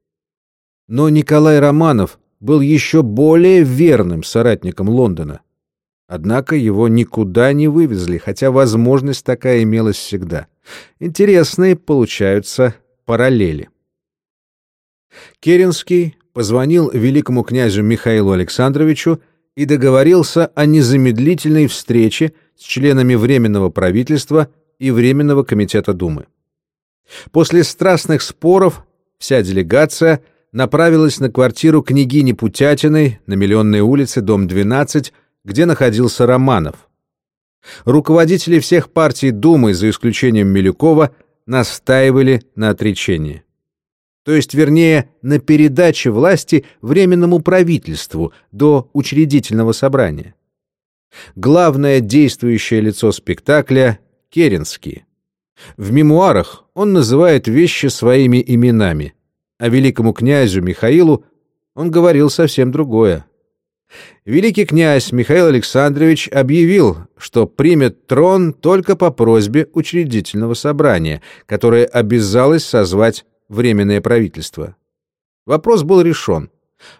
Но Николай Романов был еще более верным соратником Лондона. Однако его никуда не вывезли, хотя возможность такая имелась всегда. Интересные получаются параллели. Керенский позвонил великому князю Михаилу Александровичу и договорился о незамедлительной встрече с членами Временного правительства и Временного комитета Думы. После страстных споров вся делегация направилась на квартиру княгини Путятиной на Миллионной улице, дом 12, где находился Романов. Руководители всех партий Думы, за исключением Милюкова, настаивали на отречении. То есть, вернее, на передаче власти Временному правительству до учредительного собрания. Главное действующее лицо спектакля — Керенский. В мемуарах он называет вещи своими именами, а великому князю Михаилу он говорил совсем другое. Великий князь Михаил Александрович объявил, что примет трон только по просьбе учредительного собрания, которое обязалось созвать Временное правительство. Вопрос был решен.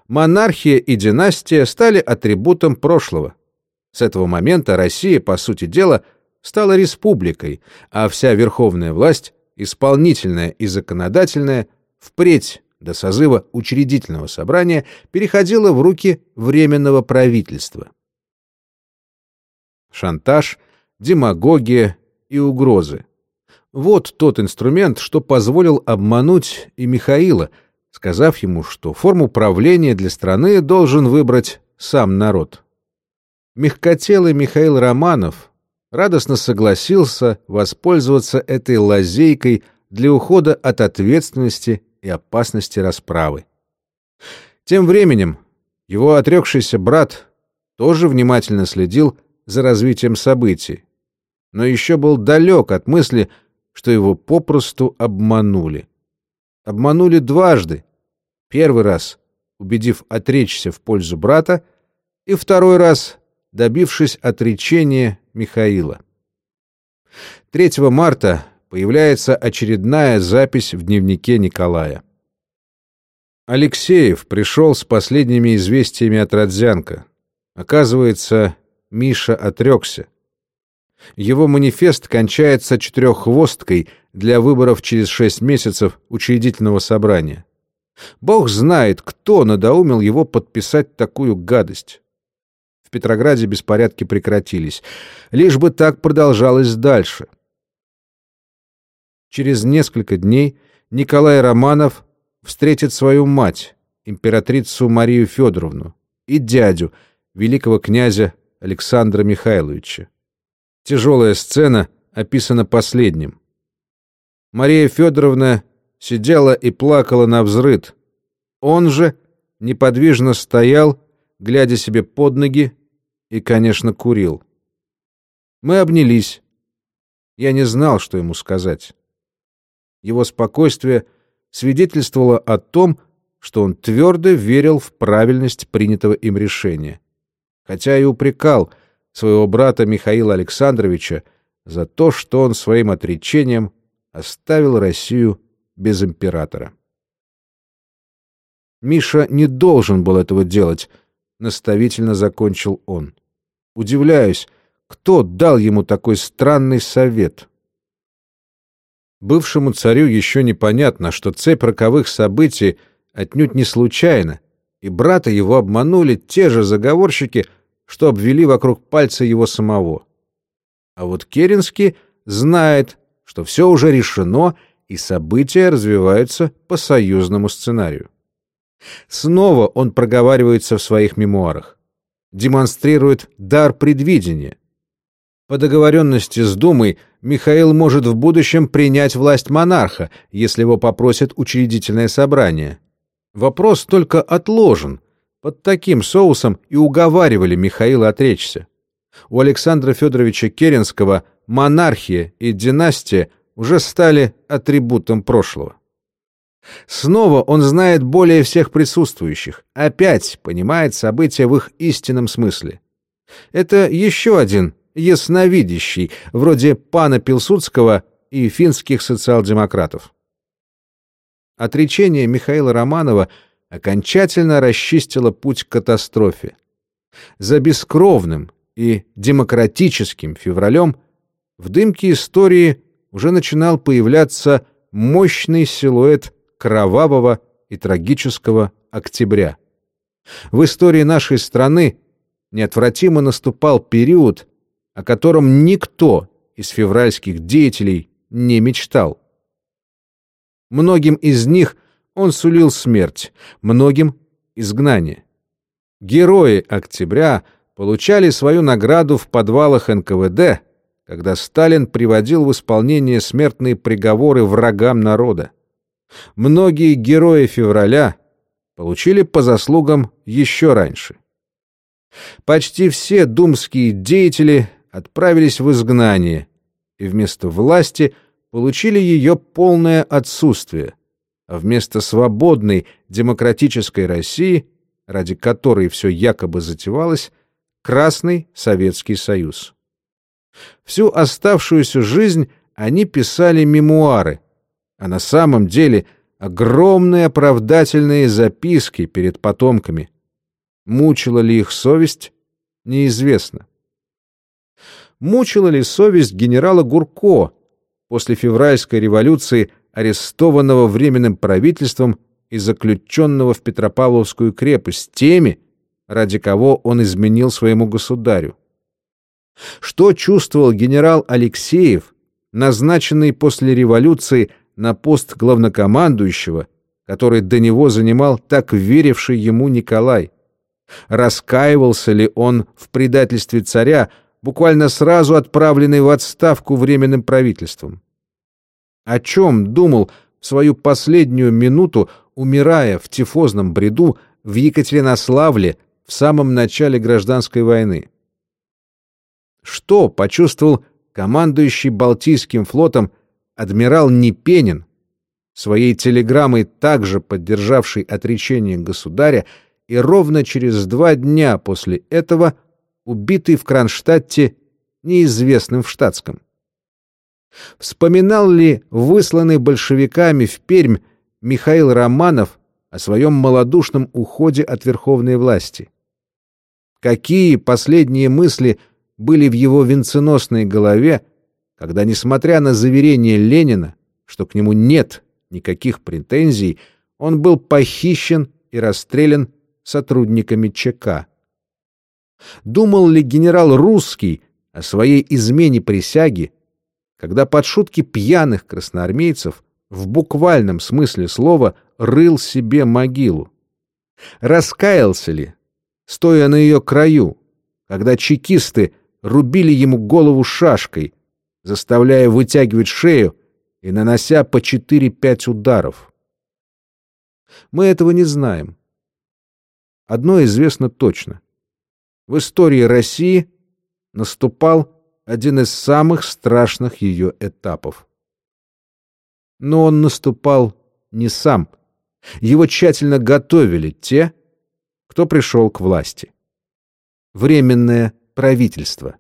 Монархия и династия стали атрибутом прошлого. С этого момента Россия, по сути дела, стала республикой, а вся верховная власть, исполнительная и законодательная, впредь до созыва учредительного собрания переходила в руки Временного правительства. Шантаж, демагогия и угрозы. Вот тот инструмент, что позволил обмануть и Михаила, сказав ему, что форму правления для страны должен выбрать сам народ. Мягкотелый Михаил Романов радостно согласился воспользоваться этой лазейкой для ухода от ответственности и опасности расправы. Тем временем его отрекшийся брат тоже внимательно следил за развитием событий, но еще был далек от мысли, что его попросту обманули. Обманули дважды. Первый раз, убедив отречься в пользу брата, и второй раз, добившись отречения Михаила. 3 марта появляется очередная запись в дневнике Николая. Алексеев пришел с последними известиями от Родзянко. Оказывается, Миша отрекся. Его манифест кончается четыреххвосткой для выборов через шесть месяцев учредительного собрания. Бог знает, кто надоумил его подписать такую гадость. В Петрограде беспорядки прекратились. Лишь бы так продолжалось дальше. Через несколько дней Николай Романов встретит свою мать, императрицу Марию Федоровну, и дядю, великого князя Александра Михайловича. Тяжелая сцена описана последним. Мария Федоровна сидела и плакала на взрыд. Он же неподвижно стоял, глядя себе под ноги, и, конечно, курил. Мы обнялись. Я не знал, что ему сказать. Его спокойствие свидетельствовало о том, что он твердо верил в правильность принятого им решения. Хотя и упрекал своего брата Михаила Александровича за то, что он своим отречением оставил Россию без императора. Миша не должен был этого делать, наставительно закончил он. Удивляюсь, кто дал ему такой странный совет? Бывшему царю еще непонятно, что цепь роковых событий отнюдь не случайна, и брата его обманули те же заговорщики, что обвели вокруг пальца его самого. А вот Керенский знает, что все уже решено, и события развиваются по союзному сценарию. Снова он проговаривается в своих мемуарах. демонстрирует дар предвидения. По договоренности с Думой Михаил может в будущем принять власть монарха, если его попросит учредительное собрание. Вопрос только отложен. Под таким соусом и уговаривали Михаила отречься. У Александра Федоровича Керенского монархия и династия уже стали атрибутом прошлого. Снова он знает более всех присутствующих, опять понимает события в их истинном смысле. Это еще один ясновидящий, вроде пана Пилсудского и финских социал-демократов. Отречение Михаила Романова окончательно расчистило путь к катастрофе. За бескровным и демократическим февралем в дымке истории уже начинал появляться мощный силуэт кровавого и трагического октября. В истории нашей страны неотвратимо наступал период, о котором никто из февральских деятелей не мечтал. Многим из них он сулил смерть, многим — изгнание. Герои октября получали свою награду в подвалах НКВД, когда Сталин приводил в исполнение смертные приговоры врагам народа. Многие герои февраля получили по заслугам еще раньше. Почти все думские деятели отправились в изгнание и вместо власти получили ее полное отсутствие, а вместо свободной демократической России, ради которой все якобы затевалось, Красный Советский Союз. Всю оставшуюся жизнь они писали мемуары, а на самом деле огромные оправдательные записки перед потомками. Мучила ли их совесть, неизвестно. Мучила ли совесть генерала Гурко, после февральской революции арестованного Временным правительством и заключенного в Петропавловскую крепость теми, ради кого он изменил своему государю. Что чувствовал генерал Алексеев, назначенный после революции на пост главнокомандующего, который до него занимал так веривший ему Николай? Раскаивался ли он в предательстве царя, буквально сразу отправленный в отставку Временным правительством. О чем думал в свою последнюю минуту, умирая в тифозном бреду в Екатеринославле в самом начале гражданской войны? Что почувствовал командующий Балтийским флотом адмирал Непенин, своей телеграммой также поддержавший отречение государя и ровно через два дня после этого – убитый в Кронштадте неизвестным в штатском. Вспоминал ли высланный большевиками в Пермь Михаил Романов о своем малодушном уходе от верховной власти? Какие последние мысли были в его венценосной голове, когда, несмотря на заверение Ленина, что к нему нет никаких претензий, он был похищен и расстрелян сотрудниками ЧК? Думал ли генерал Русский о своей измене присяги, когда под шутки пьяных красноармейцев в буквальном смысле слова рыл себе могилу? Раскаялся ли, стоя на ее краю, когда чекисты рубили ему голову шашкой, заставляя вытягивать шею и нанося по 4-5 ударов? Мы этого не знаем. Одно известно точно — в истории России наступал один из самых страшных ее этапов. Но он наступал не сам. Его тщательно готовили те, кто пришел к власти. Временное правительство.